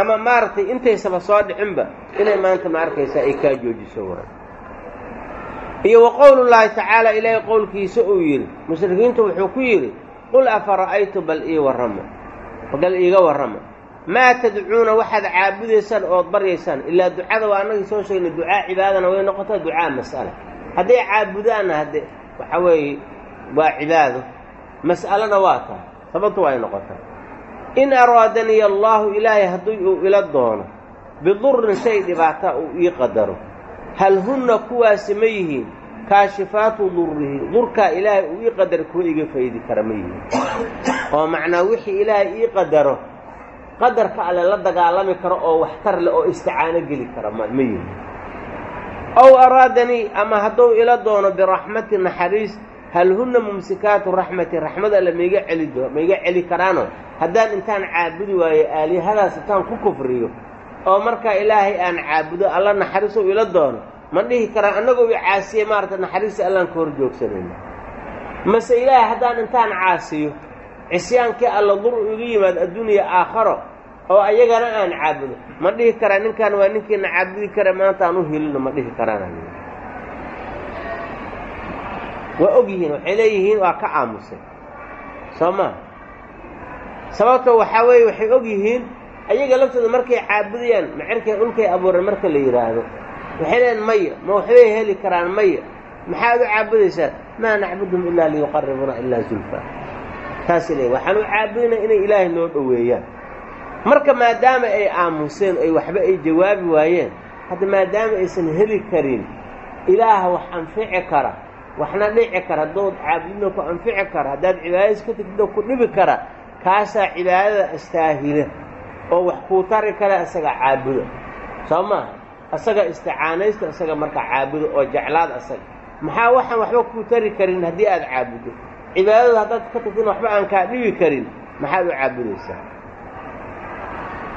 ama maaragtay intaysaba soo dhicinba inay maanta ma arkaysaa ay kaa joojiso waayo iyo wa qowlullaahi tacaala ilaahay qowlkiisa uu yidhi. Mushrikiintu wuxuu ku yidhi qul afara'aytu bal ii warrama. Bal iiga warrama. Maa tadcuuna waxaad caabudaysaan ood baryaysaan? Ilaa ducada waa annagii soo sheegnay ducaa cibaadana way noqotaa ducaa mas'ala. Hadday caabudaanna hadde waxa weeye waa cibaado. Mas'alana waa tahay sababtu waa ay noqotaa in araadaniya allaahu ilaahay haddii uu ila doono bidurin shay dhibaata uu ii qadaro hal hunna kuwaasi ma yihiin? Kaashifaatu durrihi durkaa ilaahay uu ii qadaro kuwa iga faydi kara ma yihiin. Oo macnaa wixii ilaahay ii qadaro qadarka alle la dagaalami karo oo waxtar leh oo isticaano geli kara ma yihiin. Ow araadanii ama hadduu ila doono biraxmati naxariis hal hunna mumsikaatu raxmati raxmad alle maiga celi maiga celi karaano? Haddaan intaan caabudi waayo aalihadaas intaan ku kufriyo oo markaa ilaahay aan caabudo alla naxariisow ila doono ma dhihi karaan annagoo i caasiyey maarata naxariista allaan ka hor joogsanayna. Mase ilaahay haddaan intaan caasiyo cisyaankii alla dur iga yimaad adduuniya aakharo oo ayagana aan caabudo ma dhihi karaa ninkan waa ninkiina caabudi kara maanta aan u helino ma dhihi karaan waa og yihiin waxay leeyihiin waa ka aamusay. Soo maa sababto waxaa weeye waxay og yihiin ayaga laftooda markay caabudayaan macerkay dhulkay abuureen marka la yidhaahdo waxay leeyiin maya ma waxbay heli karaan maya maxaad u caabudaysaan maa nacbudhum ilaa liyuqaribuna ilaa zulfa. Taasay leeyiin waxaan u caabudinaa inay ilaahay noo dhoweeyaan. Marka maadaama ay aamuseen ay waxba ay jawaabi waayeen hadda maadaama aysan heli karin ilaaha wax anfici kara waxna dhici kara haddood caabudina ku anfici kara haddaad cibaadadiis ka tegtida ku dhibi kara kaasaa cibaadada astaahila oo wax kuu tari kara isaga caabudo. Soo maaha isaga isticaanaysta isaga marka caabudo oo jeclaad asaga maxaa waxaan waxba kuu tari karin haddii aad caabuddo cibaadada haddaad ka tagtina waxba aan kaa dhibi karin maxaad u caabudaysaa?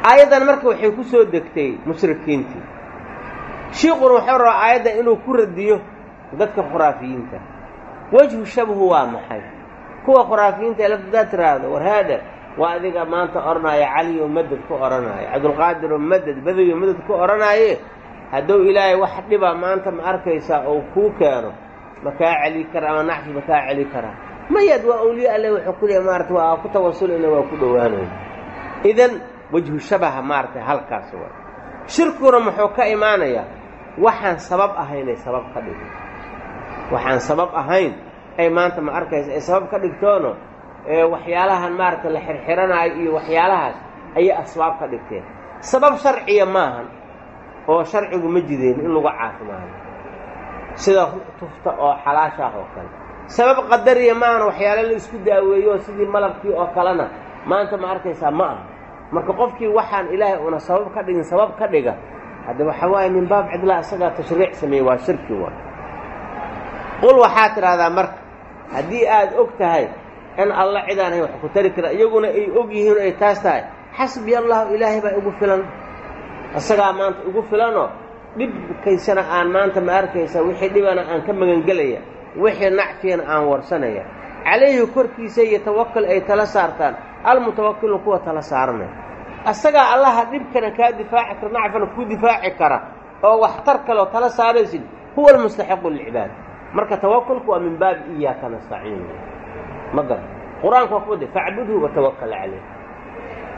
Aayaddan marka waxay ku soo degtay mushrikiintii shiiquna wuxuu rabaa aayaddan inuu ku radiyo dadka khuraafiyiinta. Wejhu shabhu waa maxay? Kuwa khuraafiyiinta ee lafdaad tiraahdo warhaadha waa adiga maanta odhanaayo caliyo madad ku odhanaayo cabdulqaadiroo madad badayo madad ku odhanaaye hadduu ilaahay wax dhiba maanta ma arkaysaa oo kuu keeno ma kaa celi kara ama naxfi ma kaa celi karaa mayad waa awliya alle wuxuu ku leeya maarata waa ku tawasulina waa ku dhowaanayo idan wejhu shabaha maaragtay halkaas waa. Shirkiguna muxuu ka imaanayaa waxaan sabab ahaynay sabab ka dhigin waxaan sabab ahayn ay maanta ma arkaysa ay sabab ka dhigtoono ee waxyaalahan maaragtay la xirxiranaayo iyo waxyaalahaas ayay asbaab ka dhigteen sabab sharciya maahan oo sharcigu ma jideen in lagu caafimaado. Sida tufta oo xalaashaah oo kale. Sabab qadariya maahan waxyaala la isku daaweeyo sidii malabkii oo kalena. Maanta ma arkaysaa ma aha. Marka qofkii waxaan ilaahay una sabab ka dhigin sabab ka dhiga hadda waxaa waaye min baab cidlaa isagaa tashriic sameeyey waa shirki waa. Qul waxaa tidhaahdaa marka haddii aad og tahay in alla cidaan ahayn wax ku tari kara iyaguna ay og yihiin ay taas tahay xasbiya allahu ilaahay baa igu filan isagaa maanta igu filanoo dhibkaysana aan maanta ma arkaysa wixii dhibana aan ka magangelaya wixii nacfiyana aan warsanaya. Calayhi korkiisa iyo tawakal ay tala saartaan almutawakilu kuwa tala saaranaya. Asagaa allaha dhibkana kaa difaaci kara nacfana kuu difaaci kara oo waxtar kaleo tala saaraysid huwa almustaxiqu lilcibaada marka tawakulku waa min baabi iyaaka nastaciin. Ma garan. Qur'aanku waa kuwade facbudhu watawakal calayh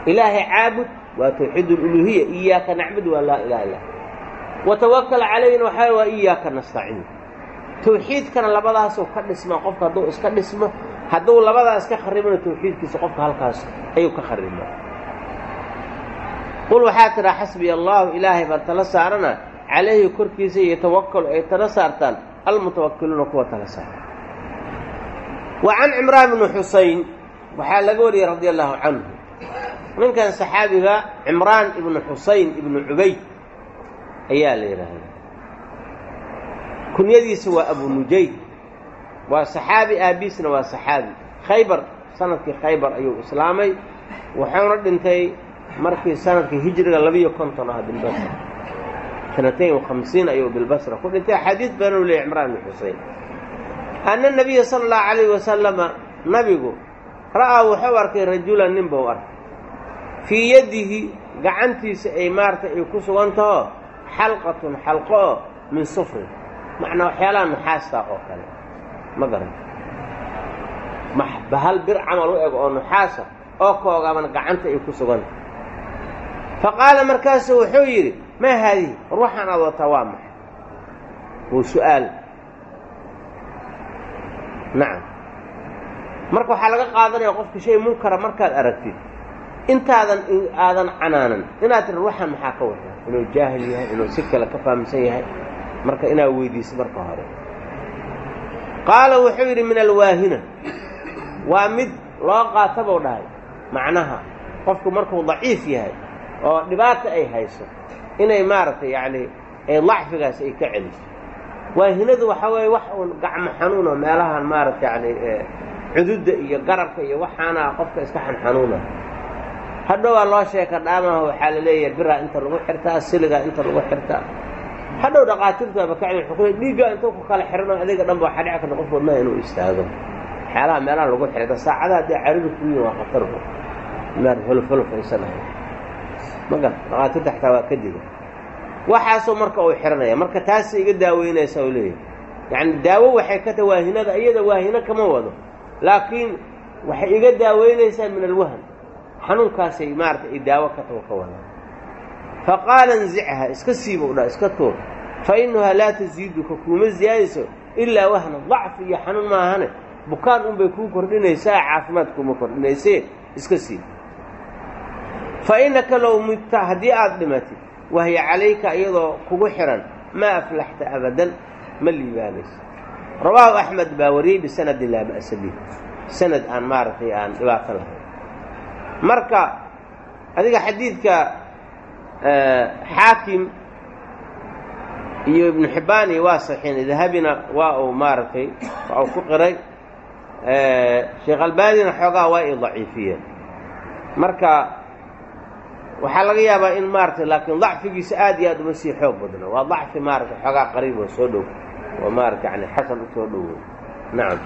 ilaahay caabud waa tawxiid اluluhiya iyaaka nacbud waa laa ilaha illa watawakal calayhina waxaa waa iyaaka nastaciin tawxiidkana labadaasoo ka dhismaa qofka hadduu iska dhismo hadduu labadaa iska kharibana tawxiidkiisa qofka halkaas ayuu ka kharibmaa qul waxaa tidhaa xasbiya allahu ilaahay baan tala saarana calayhi korkiisa iyo tawakal ay tala saartaan almutawakiluuna kuwa tala saara. Wa can cimraan bni xusayn waxaa laga wariyey radi allahu canhu ninkan saxaabiga cimraan ibnu xusayn ibnu cubayd ayaa la yidhaahdaa kunyadiisa waa abu nujayd waa saxaabi aabiisna waa saxaabi. Khaybar sannadkii khaybar ayuu islaamay wuxuuna dhintay markii sannadkii hijriga labiyo konton ah bilbasra. Sanatayn hamsiin ayuu bilbasra ku dhintay. Xadiid badan u leeyay cimraan ibnu xuseyn anna nabiya sala allahu calayhi wasalama nabigu ra'aa wuxuu arkay rajulan nin buu arkay fii yadihi gacantiisa ay maarata ay ku sugan taho xalqatun xalqo oo min sufrin macnaa waxyaalaha nuxaastaa oo kale. Ma garan. Bahal bir camal u eg oo nuxaasa oo koogaban gacanta ay ku suganta fa qaala markaasu wuxuu yidhi maa haadihi waxaan aad wataa waa maxay? Wuu su'aal. Nacam. Marka waxaa laga qaadanaya qofka shay munkara markaad aragtid intaadan aadan canaanan. Inaad tiri waxaan maxaa ka wataa inuu jaahil yahay inuu si kale ka fahamsan yahay. Marka inaad weydiiso marka hore. Qaala wuxuu yidhi min alwaahina. Waa mid loo qaata buu dhahay. Macnaha qofku markuu daciif yahay oo dhibaata ay hayso inay maaragtay yacni dacfigaas ay ka celiso. Waahinadu waxaa weeye wax uun gacmo xanuuno meelahan maaragta yani cududda iyo garabka iyo waxaana qofka iska xanxanuuna hadhowaa loo sheeka dhaamaha waxaa la leeyahay biraa inta lagu xirtaa siligaa inta lagu xirtaa. Hadhow dhaqaatiirtaaba ka wuxuu ku dhiiggaa intuu ku kala xirano adiga dhan ba waxaa dhici karta qof wadnaha inuu istaago. Waxyaalaha meelaha lagu xirta saacadaha haddii caridu ku yihiin waa khatar maar hulufhuluf aysan ahayn. Maga dhaqaatiirta xataa waa ka diga. Waxaasoo marka uu xihanaya marka taasa iga daaweynaysa u leeyahay. Yacni daawo waxay ka ta waahinada iyada waahino kama wado. Laakiin waxay iga daaweynaysaa min alwahm xanuunkaasay maarata ay daawo ka tago ka wadaan. Fa qaala nzichaa iska siiba u iska tuur. Fa innahaa laa tasiiduka kuuma ziyaadayso ilaa wahna dacfi iyo xanuun maahane. Bukaan unbay kuu kordhinaysaa caafimaad kuuma kordhinaysee iska siib fa innaka low midta haddii aada dhimatid wahiya calayka iyadoo kugu xihan maa aflaxta abadan ma liibaanayso rawaahu axmed baa wariyey bisanadin laa ba'sa bih sanad aan maaragtay aan dhibaato lahayn marka adiga xadiidka xaakim iyo ibnu xibbaan iyo waa saxiin dahabina waa uu maaragtay waa uu ku qiray. Sheekh albaanina xoogaa waa i daciifiyeen. Marka waxaa laga yaabaa in maaratay laakiin dacfigiisa aad iyo aad uma sii xoog badno waa dacfi maaratay xoogaa qariib oo soo dhow. Oo maarata yani xasan u soo nacam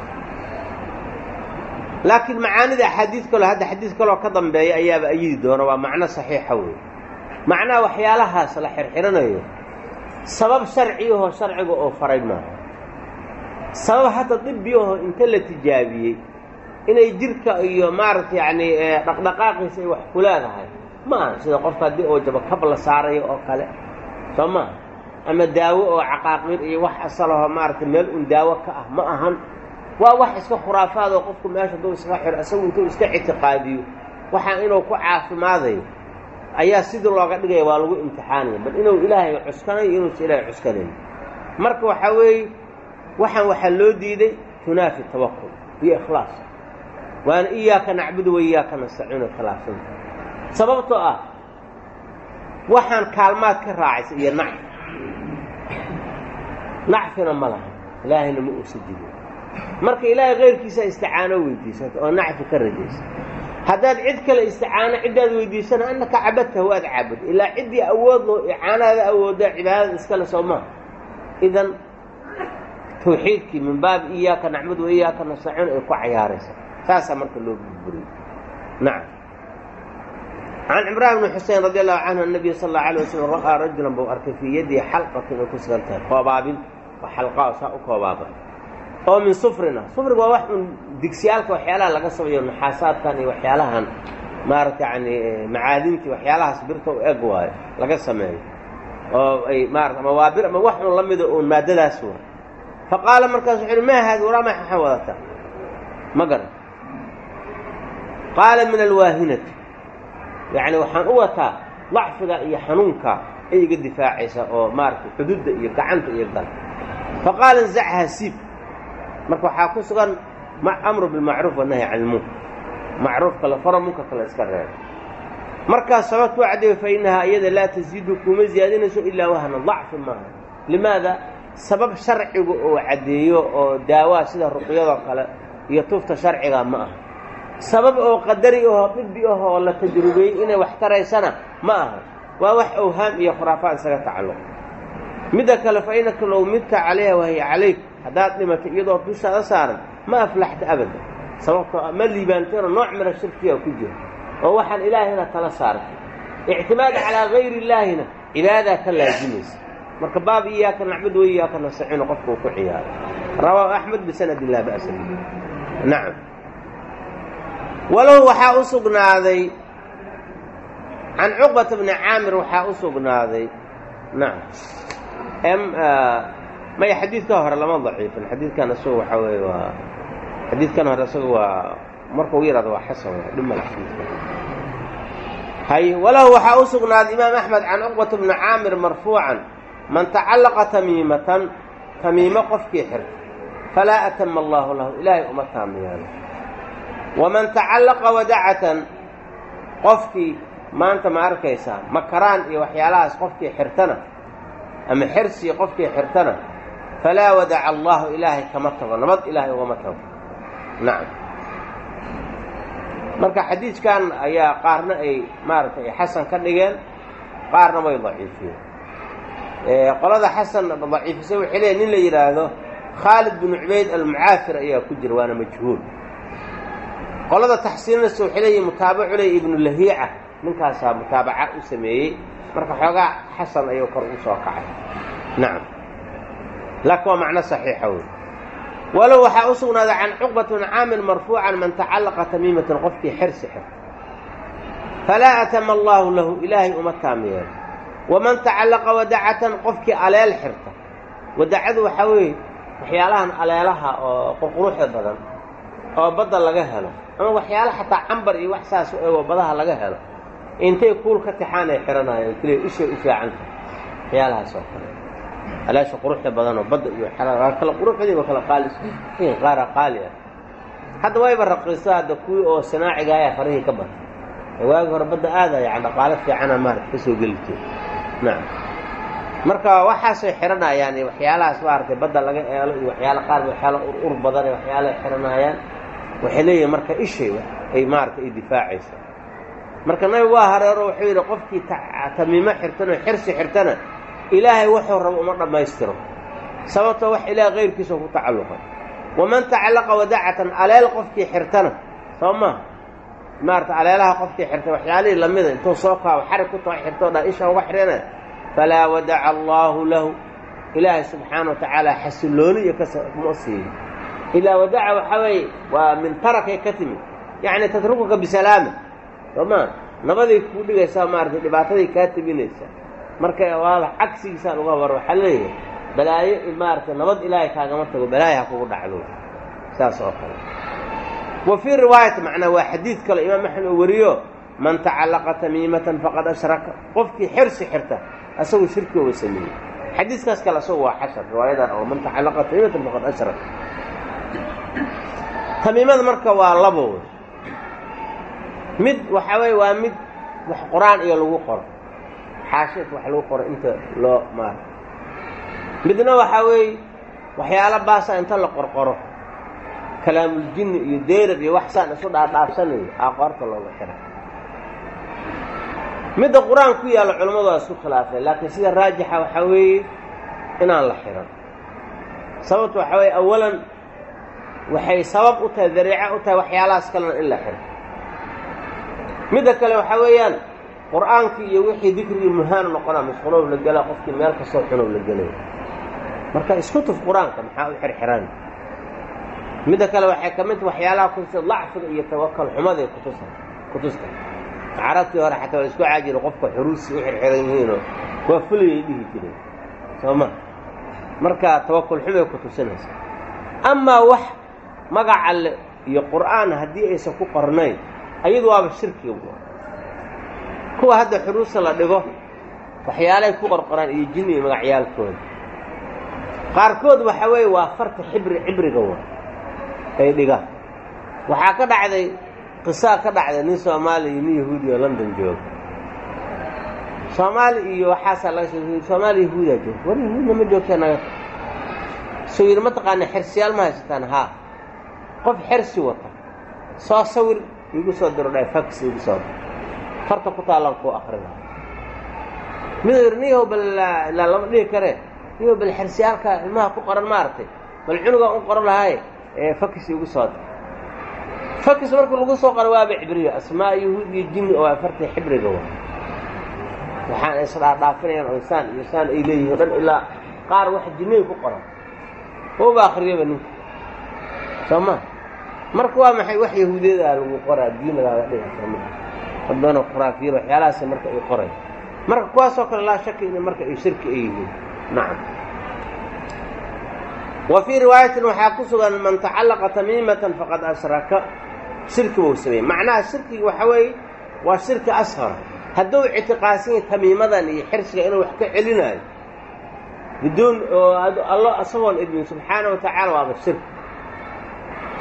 laakiin macaanida axaadiid kaloo hadda xadiid kaloo ka dambeeya ayaaba ayidi doona waa macno saxiixa wey macnaha waxyaalahaas la xirxiranayo sabab sharciyahoo sharciga oo faray maaha. Sabab hadda dibi aho inta la tijaabiyey inay jirka iyo maaragta yacni dhaqdhaqaaqiisa ay wax ku leedahay ma aha sida qofka haddii oo jabakab la saarayo oo kale soo maaha ama daawo oo caqaaqiir iyo wax asalaho maaragtay meel un daawo ka ah ma ahan waa wax iska khuraafaad oo qofku meesha duu iskaga xiro isagu intuu iska ictiqaadiyo. Waxaan inuu ku caafimaadayo. Ayaa sidii looga dhigaya waa lagu imtixaanaya. Bal inuu ilaahay cuskanayo inuusa ilaahay cuskanayn marka waxaa weeye waxaan waxaa loo diiday tunaafi tawakul iyo ikhlaas. Waana iyaaka nacbudu wa iyaaka nastaciinu khilaafsanta sababtoo ah waxaan kaalmaad ka raacaysa iyo nacfi nacfina ma laha. Ilaahayna ma uusa jidin marka ilaahay kayrkiisa isticaano weydiisata oo nacfi ka rajaysa haddaad cid kale isticaano ciddaad weydiisana annaka cabadta waad caabud. Ilaa ciddii awood loo icaanaada awooddaa cibaadada iskale soo maha idan tawxiidkii min baabi iyaaka nacmud wa iyaaka nastaciin ay ku cayaaraysa saasaa marka loo burburiyey nacam can cimraan bni xusein radi allahu canhu anabiy sal allau alay wasalam ra'aa rajulan buu arkay fii yadihi xalqatun ay ku sugan tahay. Koobaabin waa xalqaa saa u koobaaba oo min sufrin ah sufriga waa wax un digsiyaalka waxyaalaha laga sameeyo naxaasaadkan iyo waxyaalahan maarata yani macaadintii waxyaalahaas birta u eg waayo laga sameeyo. Oo ay maarata ama waa bir ama wax un la uun maaddadaas wa fa qaala markaasu wuxu uhi maa haadi waraama waxaa wadataa ma garan. Qaala min alwaahinati. Yacni waxaan u wataa dacfiga iyo xanuunka ay iga difaacaysa oo maaragtay xududda iyo gacanta iyo gal fa qaala nzachaa siib marka waxaa ku sugan amru bilmacruuf wanahyi can ilmunkar macruufka la faro munkarka la iska reebo. Markaas sababtu waa caddeeyo fa innahaa iyada laa tasiidu kuma ziyaadinayso ilaa wahna dacfi maaha. Limaada? Sabab sharciga oo caddeeyo oo daawaa sida ruqyadoo kale iyo tufta sharciga ma aha. Sabab oo qadari ahoo dibi ahoo la tajrubeeyey inay wax taraysana ma aha. Waa wax awhaam iyo khuraafaad isaga tacalluq. Midda kale fa inaka low midta calayha wahiya calayk haddaad dhimatay iyadoo dushaada saaran ma aflaxta abada sababtoo ma liibaanteenoo nooc mina shirkiga ku jira. Oo waxaan ilaahayna tala saartay. Ictimaad calaa gayri illaahina cibaadaa ka laazimaysa marka baab iyaaka nacbud wa iyaaka nastaciinu qofka uu ku ciyaaro rawaahu axmed bisanadin laa ba'sa bi nacam. Walahu waxaa u sugnaaday can cuqbata bni caamir waxaa u sugnaaday nacam maya xadiidka hore lama daciifin. Xadiidkan isagu waxaa weeye waa xadiidkan hore isagu waa markuu yaraado waa xasan waa dhimala xadiidka. Hay walahu waxaa u sugnaaday imaam axmed can cuqbata bni caamir marfuucan man tacallaqa tamiimatan tamiimo qofkii xirta falaa atama allaahu lahu ilaahay uma taamiyaano. Waman tacallaqa wadacatan qofkii maanta ma arkaysaa makaraan iyo waxyaalahaas qofkii xirtana ama xirsi qofkii xirtana falaa wadaca allaahu ilaahay kama tago nabad ilaahay ugama tago nacam marka xadiidkan ayaa qaarna ay maaragtay xasan ka dhigeen qaarna way daciifiyeen qolada xasan daciifisay waxay leeyiin nin la yidhaahdo khaalid binu cubayd almucaafir ayaa ku jira waana majhuul qolada taxsiininaysa waxay leeyihiin mutaabacu ley ibnu lahiica ninkaasaa mutaabaca u sameeyey marka xoogaa xasan ayuu kor ugu soo kacay nacam laakiin waa macno saxiixa wey walow waxaa u sugnaaday can cuqbat bni caamir marfuucan man tacallaqa tamiimatan qofkii xirsi xirta falaa atama allaahu lahu ilaahay uma taam yeelo waman tacallaqa wadacatan qofkii aleel xirta. Wadacadu waxaa weeye waxyaalahan aleelaha oo qurquruxda badan oo badda laga helo ama waxyaala xataa cambar iyo wax saas oo badaha laga helo intay kuul ka tixaan ay xidhanayaan keliya ishay u fiicanta waxyaalahaas oo kale aleesha quruxda badanoo badda iyo kala quruxdiiba kala qaali qaara qaali ah. Hadda wayba raqiisa hadda kuwii oo sanaaciga ayaa farihii ka bata waagi hore badda aada yani dhaqaalo fiicana maarata ka soo geli jira nacam marka waxaasay xidhanayaan iyo waxyaalahaas maaragtay badda laga eelo iyo waxyaala qaar waxyaala ur ur badan ee waxyaala ay xidhanayaan waxay leeyihiin marka ishay ay maarata ay difaacaysa marka nabigu waa hareero wuxuu yidhi qofkii tamiimo xirtana oo xirsi xirtana ilaahay wuxuu rabo uma dhammaystiro. Sababtoo wax ilaah kayrkiisa ku tacalluqay waman tacallaqa wadacatan aleel qofkii xirtana soo maha maarata aleelaha qofkii xirtay waxyaalihii lamida intuu soo kaabo xarig ku taga xirtoo dhan isha uga xidhana falaa wadaca allaahu lahu. Ilaahay subxaana wa tacaala xasillooni iyo kasma siiyo ilaa wadaca waxaa weeye waa min tarakay ka timid yacni tatrukuka bisalaama. Soo maa nabaday kuu dhigaysaa maaratay dhibaataday kaa tebinaysaa marka waada cagsigiisaan uga war waxaa leeyahay balaayo maaragtay nabad ilaahay kaagama tago balaayo kugu dhacdo saas oo kale. Wa fii riwaayati macnaa waa xadiid kale imaam axmed oo wariyo man tacallaqa tamiimatan faqad ashraka. Qofkii xirsi xirta asagu shirki oo sameeyey. Xadiiskaas kale asagu waa xashar riwaayadan oo man tacallaqa tamiimatan faqad ashraka. Tamiimada marka waa labo. Mid waxaa weeye waa mid wax qur'aan iyo lagu qoro xaashid wax lagu qoro inta loo maaro. Midna waxaa weeye waxyaalo baasa inta la qorqoro. Kalaamuljinni iyo deerar iyo wax saan isu dhaadhaafsanayo aa qoorta looga xira. Midda qur'aan ku yaalla culammadu waa isku khilaafeen laakiin sida raajixa waxaa weeye inaan la xihan sababtu waxaa weeye awalan waxay sabab u tahay dariico u tahay waxyaalahaas kalena in la xiro. Midda kale waxaa weeyaan qur'aankii iyo wixii dikrigii muhaanu noqonaa masqulow la gelaa qofkii meel kastoo xunow la gelaya marka isku tuf qur'aanka maxaa u xirxiraan? Midda kale waxay ka mid waxyaalaha kutusa dacfiga iyo tawakal xumaday kutusa kutusta carabtii hore xataa waa isku caajira qofka xuruusi u xirxiran yihiinoo waa fulayay dhihi jireen soo ma? Marka tawakul xumay kutusinaysa amaa wax magac alle iyo qur'aan haddii aysan ku qornayn ayadu waaba shirkiga kuwa hadda xuruusta la dhigo waxyaalay ku qorqoraan iyo jinni iyo magacyaalkooda qaarkood waxaa weeye waa farta xibri cibriga wa ay dhigaan waxaa ka dhacday qisaa ka dhacday nin soomaali iyo nin yahuudi oo london jooga. Soomaali iyo waxaasaa laga sheeg soomaali yahuudaa jooga. War yahuudna ma joogtee naga. Yidhi mataqaana xersiyaal ma haysataan haa qof xersi wata. Soo sawir igu soo diro dha fax igu soo diro farta ku taallan kuu akrina miduu yidhi niyahow bal ilaa lama dhihi karee niyahow bal xersiyaalka ilmaha ku qoran maaragtay. Bal cunugaa u qoran lahaaye ee fax igu soo diro fax markii lagu soo qoro waaba cibriyo. Asmaa yahuud iyo jinni oo farta xibriga wa waxaan isdhaadhaafinayaan oo insaan iyo insaan ay leeyihiin o dhan ilaa qaar wax jinnay ku qoran. Uuba akriyaba ninka soo ma? Marka waa maxay wax yahuudiyadaa lagu qoraa diin lagaaga dhiga haddana khuraafiyan waxyaalahaas marka ay qoray. Marka kuwaasoo kale laa shaka in marka ay shirki ay yihiin. Nacam. Wa fii riwaayatin waxaa ku sugan man tacallaqa tamiimatan faqad ashraka shirki buu sameeyey. Macnaha shirkiga waxa weeye waa shirki ashar hadduu ictiqaadsan yahay tamiimadan iyo xirsiga inuu wax ka celinayo biduun allo isagoon idmin subxaana wa tacaala waaba shirki.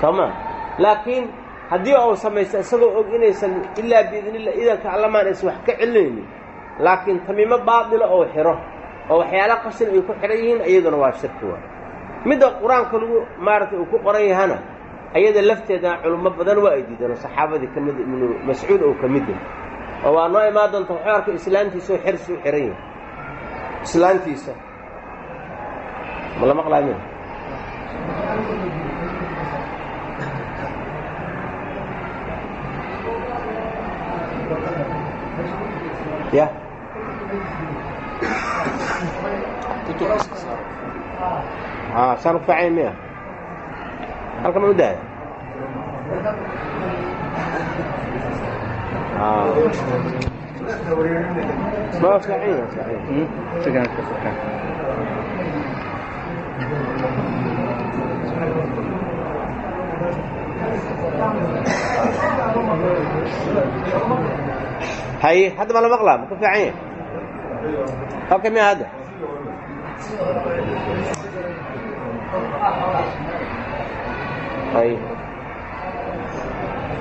Soo ma? Laakiin haddii uu samaysto isagoo og inaysan ilaa biidnillah idanka allamaan aysan wax ka celinaynin laakiin tamiimo baatila oo xiro oo waxyaala qashin ay ku xidhan yihiin iyaduna waa shirki waa. Midda qur'aanka lagu maaragtay uu ku qoran yahana ayada lafteeda culummo badan waa ay diideen oo saxaabadii ka mid ibnu mascuud oo ka mid yahay. Oo waa noo imaan doonta waxuu arkay islaantiisa oo xersi u xihan yahay. Islaantiisa. Ma la ya? Saan ku faacay miya halka ma u haye hadda ma la maqlaa ma ku fiican yahay? Halka miya hadda?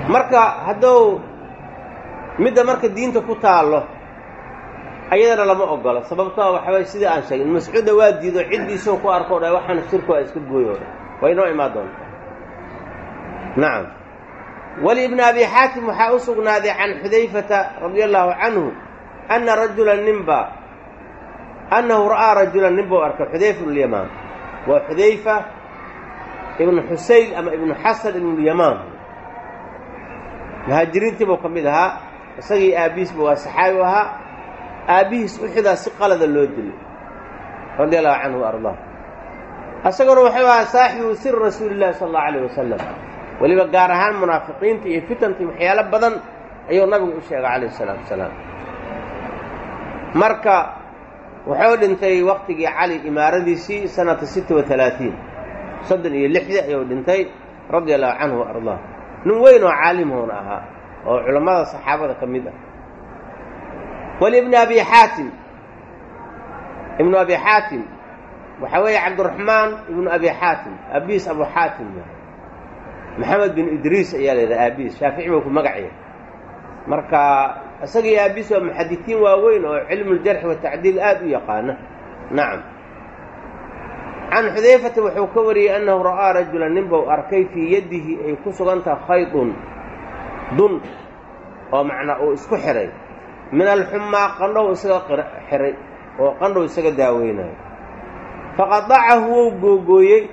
Marka haddou midda marka diinta ku taallo ayadana lama ogolo sababtoa waxa way sidii aan sheegin mascuudna waa diido ciddiisoo ku arko o dha waxaana shirku a iska gooyo o dhan way inoo imaan doontaa? Nacam waliibni abi xaatim waxaa u sugnaaday can xudayfata radia allaahu canhu anna rajulan ninba annahu ra'aa rajulan nin buu arkay xudayfa ibnulyamaan waa xudayfa ibnu xusayl ama ibnu xasan ibnulyamaan muhaajiriintii buu ka mid ahaa isagii aabbihiisba waa saxaabi u ahaa. Aabbihiis uxidaa si qalada loo dilay radia allahu canhu wa ardaa isaguna wuxuu ahaa saaxibu siri rasuuli illahi sala allahu alayh wasalam weliba gaar ahaan munaafiqiinta iyo fitantii waxyaalo badan ayuu nabigu u sheegay calayh isalaatu wasalaam. Marka wuxuu dhintay waktigii cali imaaradiisii sanata sita wa halaatiin soddon iyo lixdii ayuu dhintay radia allahu canhu wa nin weyn oo caalimhoona ahaa oo culammada saxaabada ka mid ah. Walibni abi xaatim ibnu abi xaatim waxaa weeye cabdiraxmaan ibnu abi xaatim aabihiis abu xaatim maxamed bin idriis ayaa la yidhaha aabihiis. Shaafici buu ku magacya marka isagii aabihiis waa muxaditiin waaweyn oo cilmuljarxi watacdiil aada u yaqaana. Nacam can xudayfata wuxuu ka wariyey annahu ra'aa rajulan nin buu arkay fii yaddihi ay ku sugan taha khaydun. Dun oo macnaa uu isku xidhay min alxumaa qandhow isaga xihay oo qandhow isaga daaweynayo. Faqadacahu wou googooyey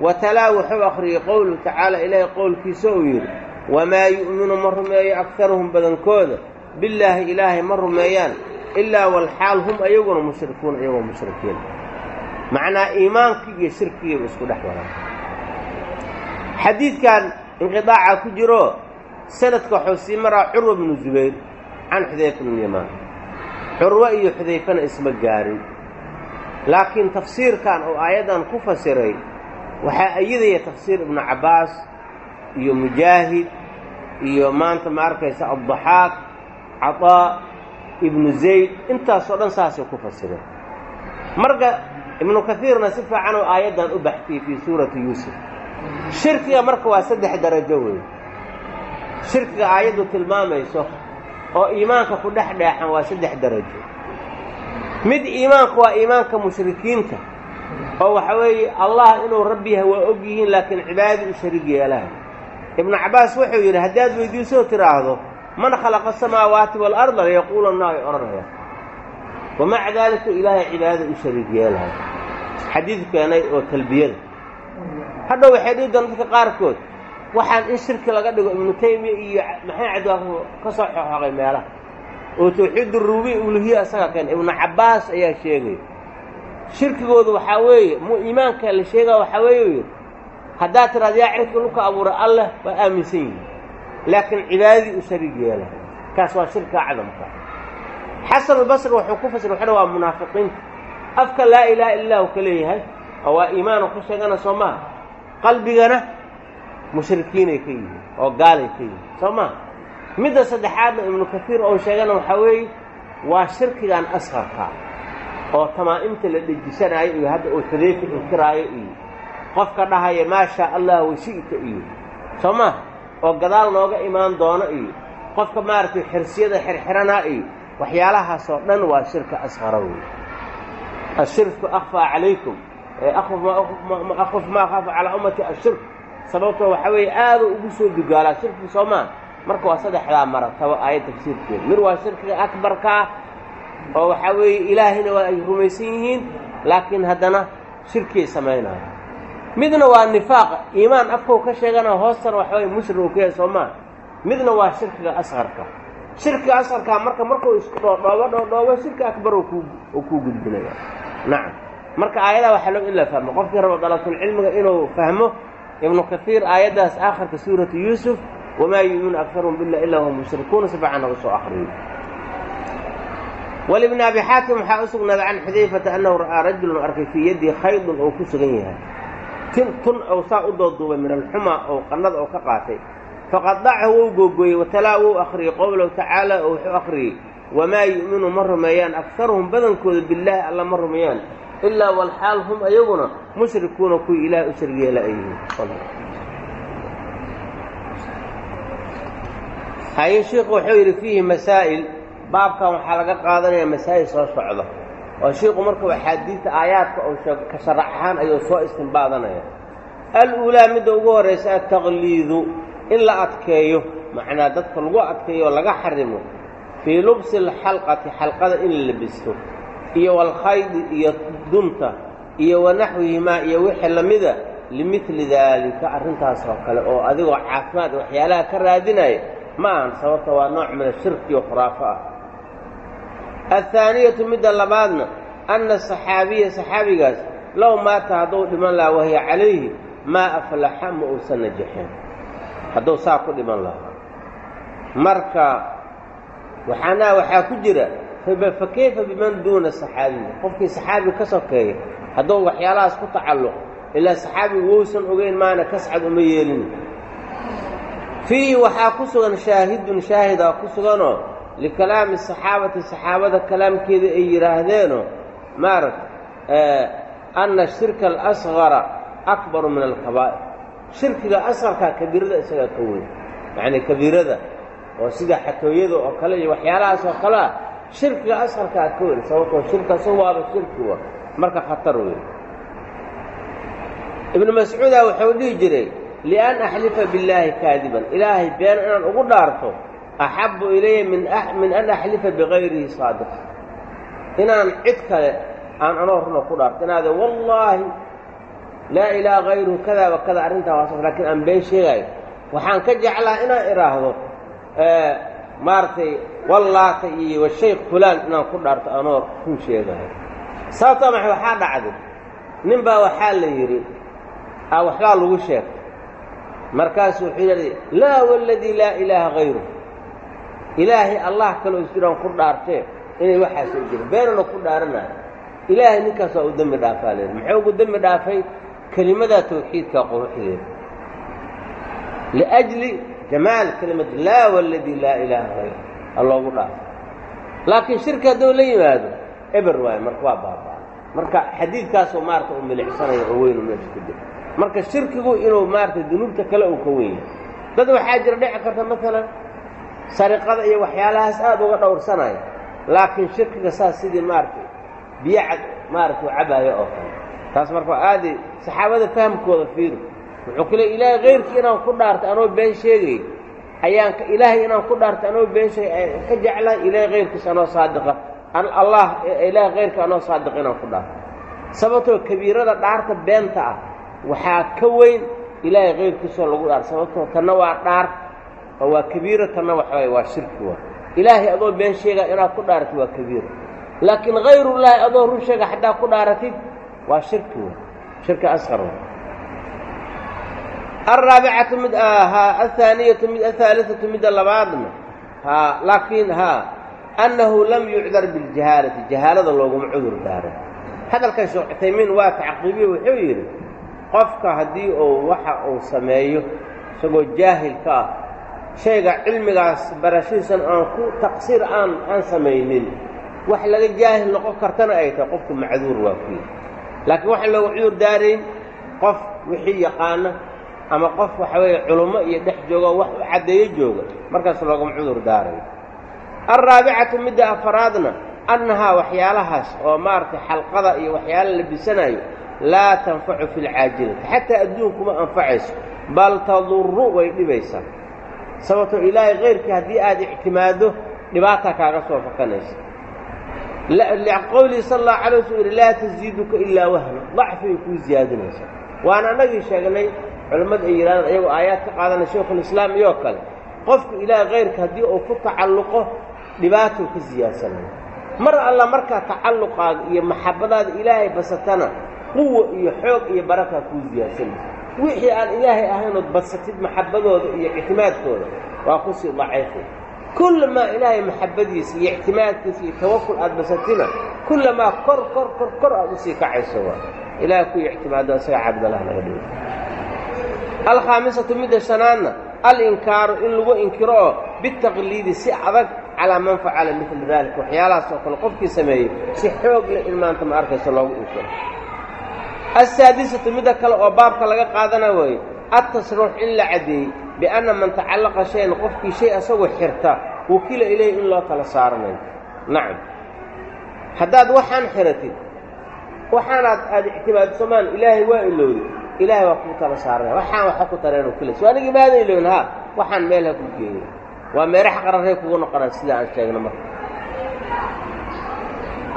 wa talaa wuxuu akhriyey qowluhu tacaala ilaahay qowlkiisa uu yidhi wamaa yu'minu ma rumeeyo aktaruhum badankooda? Billaahi ilaahay ma rumeeyaan ilaa walxaal hum ayaguna mushrikuun iyagoo mushrikiin. Macnaa iimaankii iyo shirkigiiba isku dhex wadaan xadiidkan inqidaaca ku jiro sanadka waxuu sii maraa curwa bnu zubayr can xudayfa bnu yamaan. Curwo iyo xudayfana isma gaarin. Laakiin tafsiirkan oo aayaddan ku fasiray waxaa ayidaya tafsiir ibnu cabbaas iyo mujaahid iyo maanta ma arkaysa addaxaaq cataa ibnu zayd intaasoo dhan saasay ku fasireen. Marka ibnu kaiirna si fiican aayaddan u baxtiyey fii suurati yuusuf. Shirkiga marka waa saddex darajo weeye shirkiga aayaddu tilmaamayso oo iimaanka ku dhex dheexan waa saddex darajo. Mid iimaanka waa iimaanka mushrikiinta oo waxa weeye allah inuu rabbi yahay waa og yihiin laakiin cibaadadii u sharig yeelahay ibnu cabbaas wuxuu yidhi haddaad weydiisoo tidhaahdo man khalaqa asamaawaati waalarda layaquulanna ay odhanayaan wamaca daalika ilaahay cibaadada u shariig yeelahay xadiid keenay oo talbiyada. Hadhow waxay dhihi dadka qaarkood. Waxaan in shirki laga dhigo ibnu taymiya iyo maxay cadwaa ka soo xoxoqay meelaha. Oo tawxiid rububiya uluhiya isaga keenay ibnu cabbaas ayaa sheegaya shirkigoodu waxaa weeye mu iimaanka la sheegaa waxaa weeye haddaad tiraad yaa cirka luka abuuray alleh waa aaminsan yihiin laakiin cibaadadii u shariig yeelahay kaas waa shirka acdamka xasan albasri wuxuu ku fasir wuxuuha waa munaafiqiinta afka laa ilaaha illa lahu ka leeyahay oo waa iimaanu ka sheegana soo maha qalbigana mushrikiinay ka yihiin oo gaalay ka yihiin soo maha midda saddexaadna ibnu kaiir oo sheegana waxaa weeye waa shirkigan asqarkaa oo tamaa'imta la dhejisanaayo iyo hadda uu xudayfa inkiraayo iyo qofka dhahaya maa shaa allah washi'ta iyo. Soo maha oo gadaal nooga imaan doono iyo qofka maaragtay xirsiyada xirxiranaa iyo waxyaalahaasoo dhan waa shirka asqara wey ashirku akfaa calaykum akhaf ma akhafu calaa ummati ashirk. Sababtoo waxaa weeye aada ugu soo dugaalaa shirki soo maa marka waa saddexdaa marataba aayad tafsiirkeeda. Mid waa shirkiga akbarkaa oo waxaa weeye ilaahayna waa ay rumaysan yihiin laakiin haddana shirkiyay samaynaayo midna waa nifaaqa iimaan afkou ka sheegana hoostana waxa weye mushrik uu ka yahay soo maa midna waa shirkiga asqarka shirkiga asqarkaa marka markuu isku dhoodhoobo dhoodhoobo shirki akbar oo kuu gudbinaya. Nacam. Marka aayadaha waxaa loo in la fahmo. Qofkii rabo dalaatulcilmiga inuu fahmo ibnu kaiir aayaddaas aakhirka suuratu yuusuf wamaa yu'minu akaruhum billah ilaa hum mushrikuuna si fiican naga soo akriyo walibni abi xaatim waxaa u sugnaaday can xudayfata annahu ra'aa rajulun arkay fii yaddii khaydun oo ku sugan yahay tin tun ou saa u dooduubay min alxumaa oo qannada oo ka qaatay faqadacahu wou googooyey watalaa wou akhriyey qowlahu tacaala oo wuxuu akhriyey wamaa yu'minu ma rumeeyaan akaruhum badankooda billaahi alla ma rumeeyaan ilaa walxaal hum ayaguna mushrikuuna kuwii ilaah u shargeela ay yihiin haye shiikhu wuxuu yidhi fiihi masaa'il baabkan waxaa laga qaadanaya masaa'il soo socda. Oo shiiku markuu axaadiidta aayaadka oo sheego ka ahaan ayuu soo istinbaadanaya. Al-uulaa midda ugu horraysa altaqliidu in la adkeeyo macnaa dadka lagu adkeeyo oo laga xarimo fii lubsi alxalqati xalqada in la labisto iyo walkhaydi iyo dunta iyo wanaxwihimaa iyo wixii lamida limidli daalika arrintaas oo kale oo adigoo caafimaad waxyaalaha ka raadinaya ma ahan sababta waa nooc min ashirki iyo khuraafo ah alhaaniyatu midda labaadna anna saxaabiya saxaabigaas low maata hadduu dhiman lahaa wahiya calayhi maa aflaxa ma uusan najaxeen hadduu saa ku dhiman lahaa marka waxaanaa waxaa ku jira fa kayfa biman duuna saxaabiyi qofkii saxaabi ka sokeeya hadduu waxyaalahaas ku tacalluq ilaa saxaabigu wousan ogeyn maana kascad uma yeelin fiihi waxaa ku sugan shaahidun shaahidaa ku suganoo likalaami saxaabati saxaabada kalaamkeeda ay yidhaahdeenoo maaragta anna shirka alasgara akbaru min alkabaa'ir shirkiga asqarkaa kabiirada isagaa ka weyn yacnii kabiirada oo sida xatooyada oo kale iyo waxyaalahaas oo kale ah shirkiga asqarkaa ka weyn sababtoo shirkasu waaba shirki wa marka khatar weyn ibnu mascuuda wuxuu dhihi jiray lian axlifa billaahi kaadiban ilaahay been inaan ugu dhaarto axabbu ilaya min an axlifa bikayrihi saadiq inaan cid kale aan anoo runa ku dhaarto inaade wallaahi laa ilaaha hayruhu kadaa wa kada arrintaa waasaf lakiin aan been sheegaayo waxaan ka jeclaa inaan idhaahdo maaragtay wallaata iyo washaykh fulaan inaan ku dhaarto anoo run sheegaayo sababtaa maxay waxaa dhacday nin baa waxaa la yidhi waxbaa lagu sheegtay markaasu wuxuu yidhahday laa waladii laa ilaaha hayru ilaahay allah kaloo isjiraan ku dhaartee inay waxaasoo jira beenana ku dhaaranayo. Ilaahay ninkaas waa u dembi dhaafaa leehi muxuu ugu dembi dhaafay? Kelimadaa tawxiidka quruxdeeda. Liajli jamaal kelimati laa waladii laa ilaaha hayru ha loogu dhaafo laakiin shirki hadduu la yimaado eber waayo marka waa baabaa marka xadiidkaasoo maarata u milicsanayo oo weynu meesha ku jira marka shirkigu inuu maarata dunuubta kale uu ka wen yahay. Dad waxaa jira dhici karta maalan sariqada iyo waxyaalahaas aad uga dhowrsanaya laakiin shirkiga saas sidii maaragtay biyo cad u cabaayo oo kale. Taas marka waa aaday saxaabada fahamkooda fiiri wuxuu ku ilaahay kayrkii inaan ku dhaarto anoo been sheegay. Ayaan ilaahay inaan ku dhaarto anoo been sheegay. Ka jeclahay ilaahay kayrkiisa anoo saadiqa. Allah ilaahay kayrka anoo saadiqa inaan ku dhaarto sababtoo kabiirada dhaarta beenta ah waxaa ka weyn ilaahay kayrkiisoo lagu dhaar sababtoo tanna waa dhaar oo waa kabiiro tanna waxawaay waa shirki waa. Ilaahay adoo been sheega inaad ku dhaaratid waa kabiiro laakiin hayrullaahi adoo run sheega haddaa ku dhaaratid waa shirki wa shirki asqar wa alraabicatu mid haa ahaaniyatu mid ahaaliatu midda labaadna haa laakiin haa annahu lam yucdar biljahaalati jahaalada looguma cudur daaray hadalkan sheekh cuthaymiin waa tacqiibiye wuxuu yidhi qofka haddii uu waxa uu sameeyo isagoo jaahilka ah shayga cilmigaas barashadiisan aan ku taqsiir aan aan samaynin. Wax laga jaahil noqon kartana ay tahay qofku macduur waa ku yihi laakiin waxaan looga cudur daarayn qof wixii yaqaana ama qof waxa weeye culummo iyo dhex jooga wax u caddeeyo jooga markaas loogama cudur daarayo. Alraabicatu midda afaraadna annahaa waxyaalahaas oo maaragtay xalqada iyo waxyaala la bisanayo laa tanfacu fi lcaajilati xataa adduunkuma anfacayso bal tadurru way dhibaysaa sababtoo ilaahay kayrkii haddii aad ictimaaddo dhibaata kaaga soo fakanaysa qowlii sal allahu alay wasl yidhi laa taziiduka ilaa wahna dacfibay kuu ziyaadinaysaa waana annagii sheegnay culammadu ay yidhahdeen ayagoo aayaad ka qaadanay shaykhulislaam iyoo kale. Qofku ilaahay kayrka haddii uu ku tacalluqo dhibaatou ka siyaadsanaya mar alla markaa tacalluqaaga iyo maxabbadaada ilaahay basatana quwa iyo xoog iyo barakaa kuu siyaadsanaysa wixii aan ilaahay ahaynood badsatid maxabbadooda iyo ictimaadkooda waa ku sii daciifay. Kullamaa ilaahay maxabbadiisa iyo ictimaadkiisa iyo tawakul aad basatina kullamaa kor kor kor kor aad u sii kacayso waa. Ilahay kuwii ictimaado isaga cabdalah naga dhigo. Alkhaamisatu midda shanaadna alinkaaru in lagu inkiro oo bitaqliidi si adag calaa man facala midla daalika waxyaalahaas oo kale qofkii sameeyey si xoog leh in maanta ma arkayso loogu inkiro asaadisatu midda kale oo baabka laga qaadana weeye adtasruux in la caddeeyey bianna man tacallaqa shayan qofkii shay asagoo xirta wukila ilayhi in loo kala saaranayo nacam haddaad waxaan xiratid waxaanaad aada ictimaadsamaan ilaahay waa ilowday ilaahay waa kuu tala saaranaya waxaan waxa ku tareen kila so anigii maada ilowin ha waxaan meel ha ku geeyay waa meerax qararray kugu noqonaa sida aan sheegno marka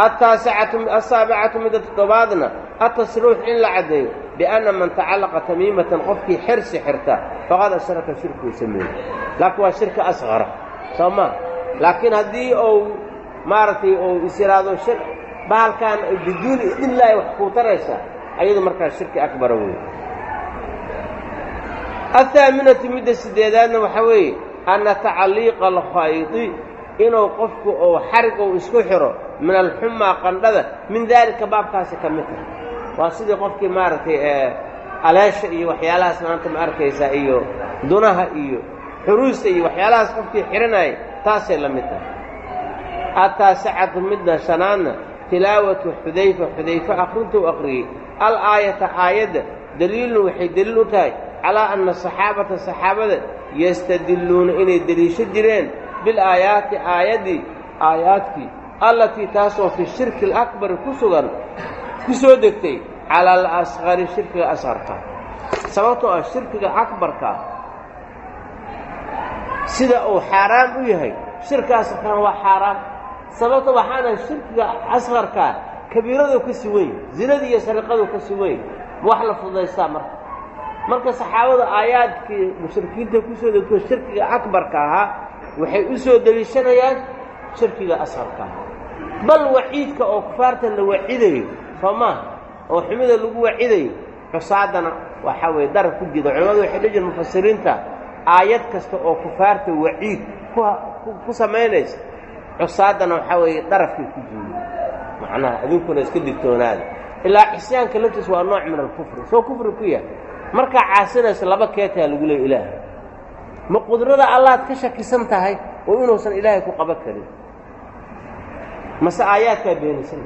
ataasicatu asaabicatu midda toddobaadna atasruux in la caddeeyo bianna man tacallaqa tamiimatan qofkii xirsi xirta faqad ashraka shirkuu sameeyey laakiin waa shirka asqara soo ma laakiin haddii uu maaragtay uu is yidhaahdo shir bahalkan biduuni idinlaahi wax kuu taraysa ayadu markaa shirki akbara wey athaaminatu midda sideedaadna waxaa weeye anna tacaliiqa alkhaydi inuu qofku uu xarig uu isku xiro min alxumaa qandhada min daalika baabkaasi ka mid tahay waa sidii qofkii maaragtay aleesha iyo waxyaalahaas maanta ma arkaysaa iyo dunaha iyo xuruusta iyo waxyaalahaas qofkii xihanayay taasay la mid tahay. Ataasicatu midda shanaadna tilaawatu xudayfa xudayfe akhrintuu aqriyey. Al aayata aayadda daliilun waxay deliil u tahay calaa anna saxaabata saxaabada yastadilluuna inay deliisho jireen bilaayaati aayaddii aayaadkii allatii taasoo fi shirki alakbari ku sugan ku soo degtay cala alasqari shirkiga asqarka. Sababtoo ah shirkiga akbarka sida uu xaaraam u yahay shirka asqarkana waa xaaraam. Sababta waxaana shirkiga asqarkaa kabiiradu ka sugan zinadii iyo sariqadu ka sugan yahy wax la fudaystaa marka. Marka saxaabada aayaadkii mushrikiinta ku degto shirkiga akbarka ahaa waxay u deliishanayaan shirkiga asqarka. Bal waciidka oo kufaarta la wacidayo soo maaha oo xumida lagu wacidayo xusaadana waxaa weeye daraf ku jida culamadu waxay dhejir mufasiriinta aayad kasta oo kufaarta waciid ku samaynaysa xusaadana waxaa weeye darafkay ku jiiday macnaha idinkuna iska digtoonaada. Ilaa xisyaanka laftiis waa nooc min alkufri. Soo kufri ku yahay. Markaa caasinayso laba keetaa lagu leey ilaahay. Ma qudrada allaad ka shakisan tahay oo inuusan ilaahay ku qaban karin? Mase aayaadkaa beenisan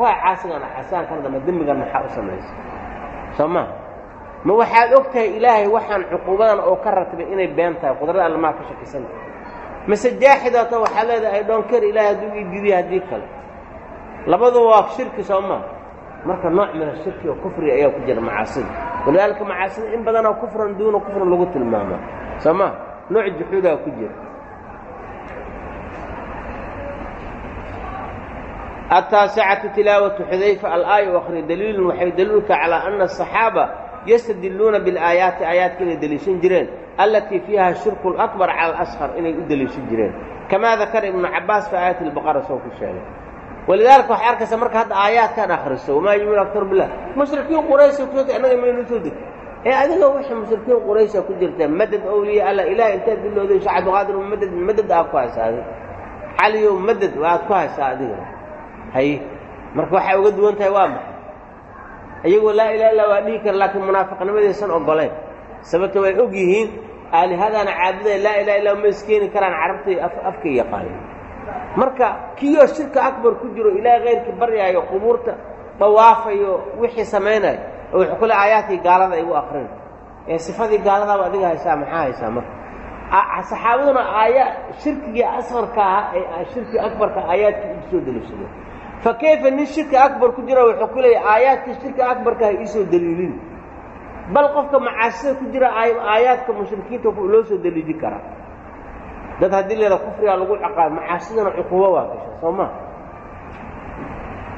waa caasigan xasaankan damba dembigan maxaa u samaysa? Soo maa ma waxaad og tahay ilaahay waxaan cuquubadan oo ka ratbay inay been tahay? Qudrada alla maa ka shakisan tahay. Mase jaaxidaata waxaa leedahay dhoonker ilaahay hadduu ii didiya haddii kale. Labaduba waa shirki soo maa marka nooc min ashirki oo kufriga ayaa ku jira macaasida. Walidaalika macaasida in badanoo kufran duuna kufran lagu tilmaamaa soo maa nooc juxuudaa ku jira التaaسcة تiلاaوة xudayفة alآية أkri dliil waxay dliilka calىa أنa الصaxaabة ystadiluuna bاlآaيaaتi aayaadka inay deliishan jireen alatii fiiha shirk الأكبر calى الأصغر inay u deliishan jireen kamaa dakara iبnu cabaas fi aayaة البaqرة soo ku sheegay walidaalika waxay arkaysaa marka hadda aayaadkan akriso وmaa yumin أكtar bilah mushrikiin quraysa kusoota annaga maynu soo deg ee adiga wixii mushrikiin quraysa ku jirta madad awliya alla ilaah intaad bilowday shee cabdiqaadir madad madad aad ku haysaa adig caliyo madad aad ku haysaa adiga hay. Marka waxay uga duwan tahay waa maxay? Iyagoo laa ilaha illa waa dhihi kara laakiin munaafiqnimadaysan ogoleen sababta way og yihiin aalihadaana caabuday laa ilaha illa ma iskeeni karaan carabtay afka yaqaanin marka kiyoo shirka akbar ku jiro ilaah kayrkii baryaayo qubuurta dhawaafayo wixii samaynayo oo wuxuu kule aayaadkii gaalada igu akrin ee sifadii gaaladaaba adiga haysaa maxaa haysaa marka? Saxaabaduna aaya shirkigii asqarka ahaa ee shirki akbarka aayaadkii u soo deliishadeen fa kayfa nin shirki akbar ku jira wuxuu ku leeyahy aayaadkii shirki akbarka ha iisoo deliilin bal qofka macaasida ku jira aayaadka mushrikiinta loo soo deliijin karaa. Dad haddii leeda kufrigaa lagu caqaab macaasidana cuquubo waa gasha soo ma?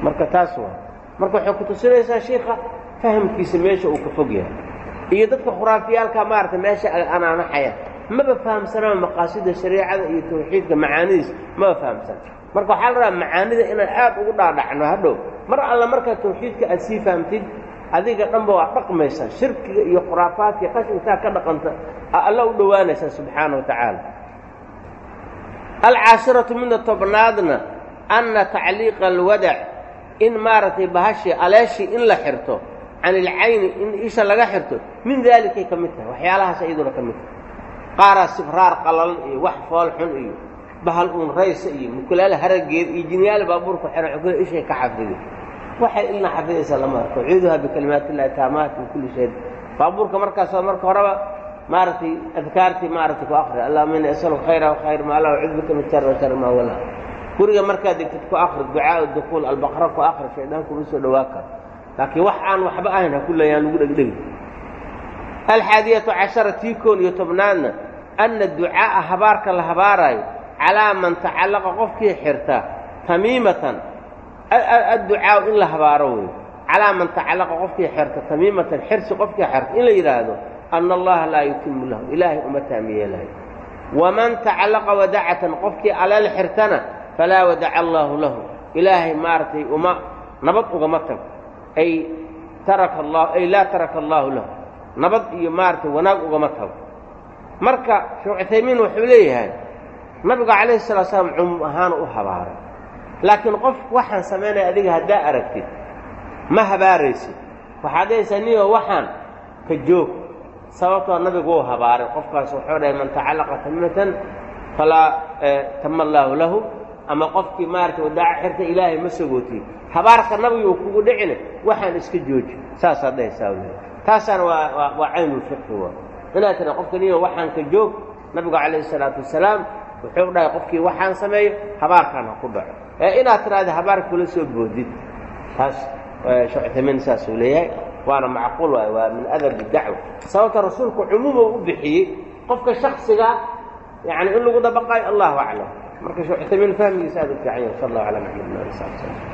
Marka taas waa. Marka waxay ku tusinaysaa shiika fahamkiisa meesha uu ka fog yahay. Iyo dadka khuraafiyaalka maaragtay meesha anaanaxaya maba fahamsanaa maqaasida shariicada iyo tawxiidka macaanidiisa maba fahamsana marka waxaa la rabaa macaanida inaan aad ugu dhaadhacno hadhow mar alla markaa tawxiidka aad sii fahamtid adiga dhanba waa dhaqmaysaa shirkiga iyo khuraafaadka qashinkaa ka dhaqanta alla u dhowaanaysaa subxaana wa tacaala. Alcaashiratu midna tobnaadna anna tacliiqa alwadac in maaragtay bahashii aleeshii in la xirto can ilcayni in isha laga xirto min daalikay ka mid tahay waxyaalahaas iyaduna ka mid tahay. Qaaraa sibraar qalalan iyo wax fool xun iyo bahal uun raysa iyo mukulaal harageed iyo jinyaal baabuurku xihan xukula ishay ka xafiday waxay ilna xafidaysa lama arko. Cuuduha bikalimaat illahi taamaat min kulli shay. Baabuurka markaas marka horeba maaragtay adkaartii maaragtay ku akri allahuma ini asalu khayra khayr ma allah acuudu bika min shar wa shar ma wala guriga markaad degtid ku akri ducaa dukuul albaqra ku akri shaydaan kuma soo dhawaa karo laakiin wax aan waxba ahayn ha ku leeyaan lagu dhegdhegi alxaadiyatu cashara tii koon iyo tobnaadna anna ducaa'a habaarka la habaaraayo calaa man tacallaqa qofkii xirta tamiimatan adducaau in la habaaro wey calaa man tacallaqa qofkii xirta tamiimatan xirsi qofkii xirta in la yidhaahdo ana allaha laa yutimu lahu ilaahay uma taamiyeelahay waman tacallaqa wadacatan qofkii aleel xirtana falaa wadaca allaahu lahu ilaahay maaragtay uma nabad ugama tago ay taraka allah ay laa taraka allaahu lahu nabad iyo maaragtay wanaag ugama tago marka sheekh cuthaymiin wuxuu leeyahay nabigu calayhi salaa slam cumuum ahaan u habaaray. Laakiin qof waxaan samaynaya adiga haddaa aragtid ma habaaraysid waxaad dhahaysaa niyo waxaan ka joog sababtoo nabigu uu habaaray. Qofkaas wuxuu dhahay man tacallaqa tamimatan falaa tama allaahu lahu. Ama qofkii maaragtay wadaaca xirta ilaahay ma sogootiy habaarka nabiguu kugu dhicine waxaan iska jooji. Saasaad dhahaysaa taasaana waa waa caynulfiqhi waa. Inaad tira qofka niyo waxaan ka joog nabigu calayhi salaatu wasalaam wuxuu dhahay qofkii waxaan sameeyo habaarkaan ha ku dhaco. Inaad tidhaahda habaarka kula soo boodid. Taas sheekh saasuu leeyahay waana macquul waay waa min adabi dacwa. Sababta rasuulku cumuuma u bixiyey qofka shaksiga yani in lagu dabaqaayo allahu aclam. Marka sheekh fahmigiisa aad u fiican yahay sal allahu calaa maxamed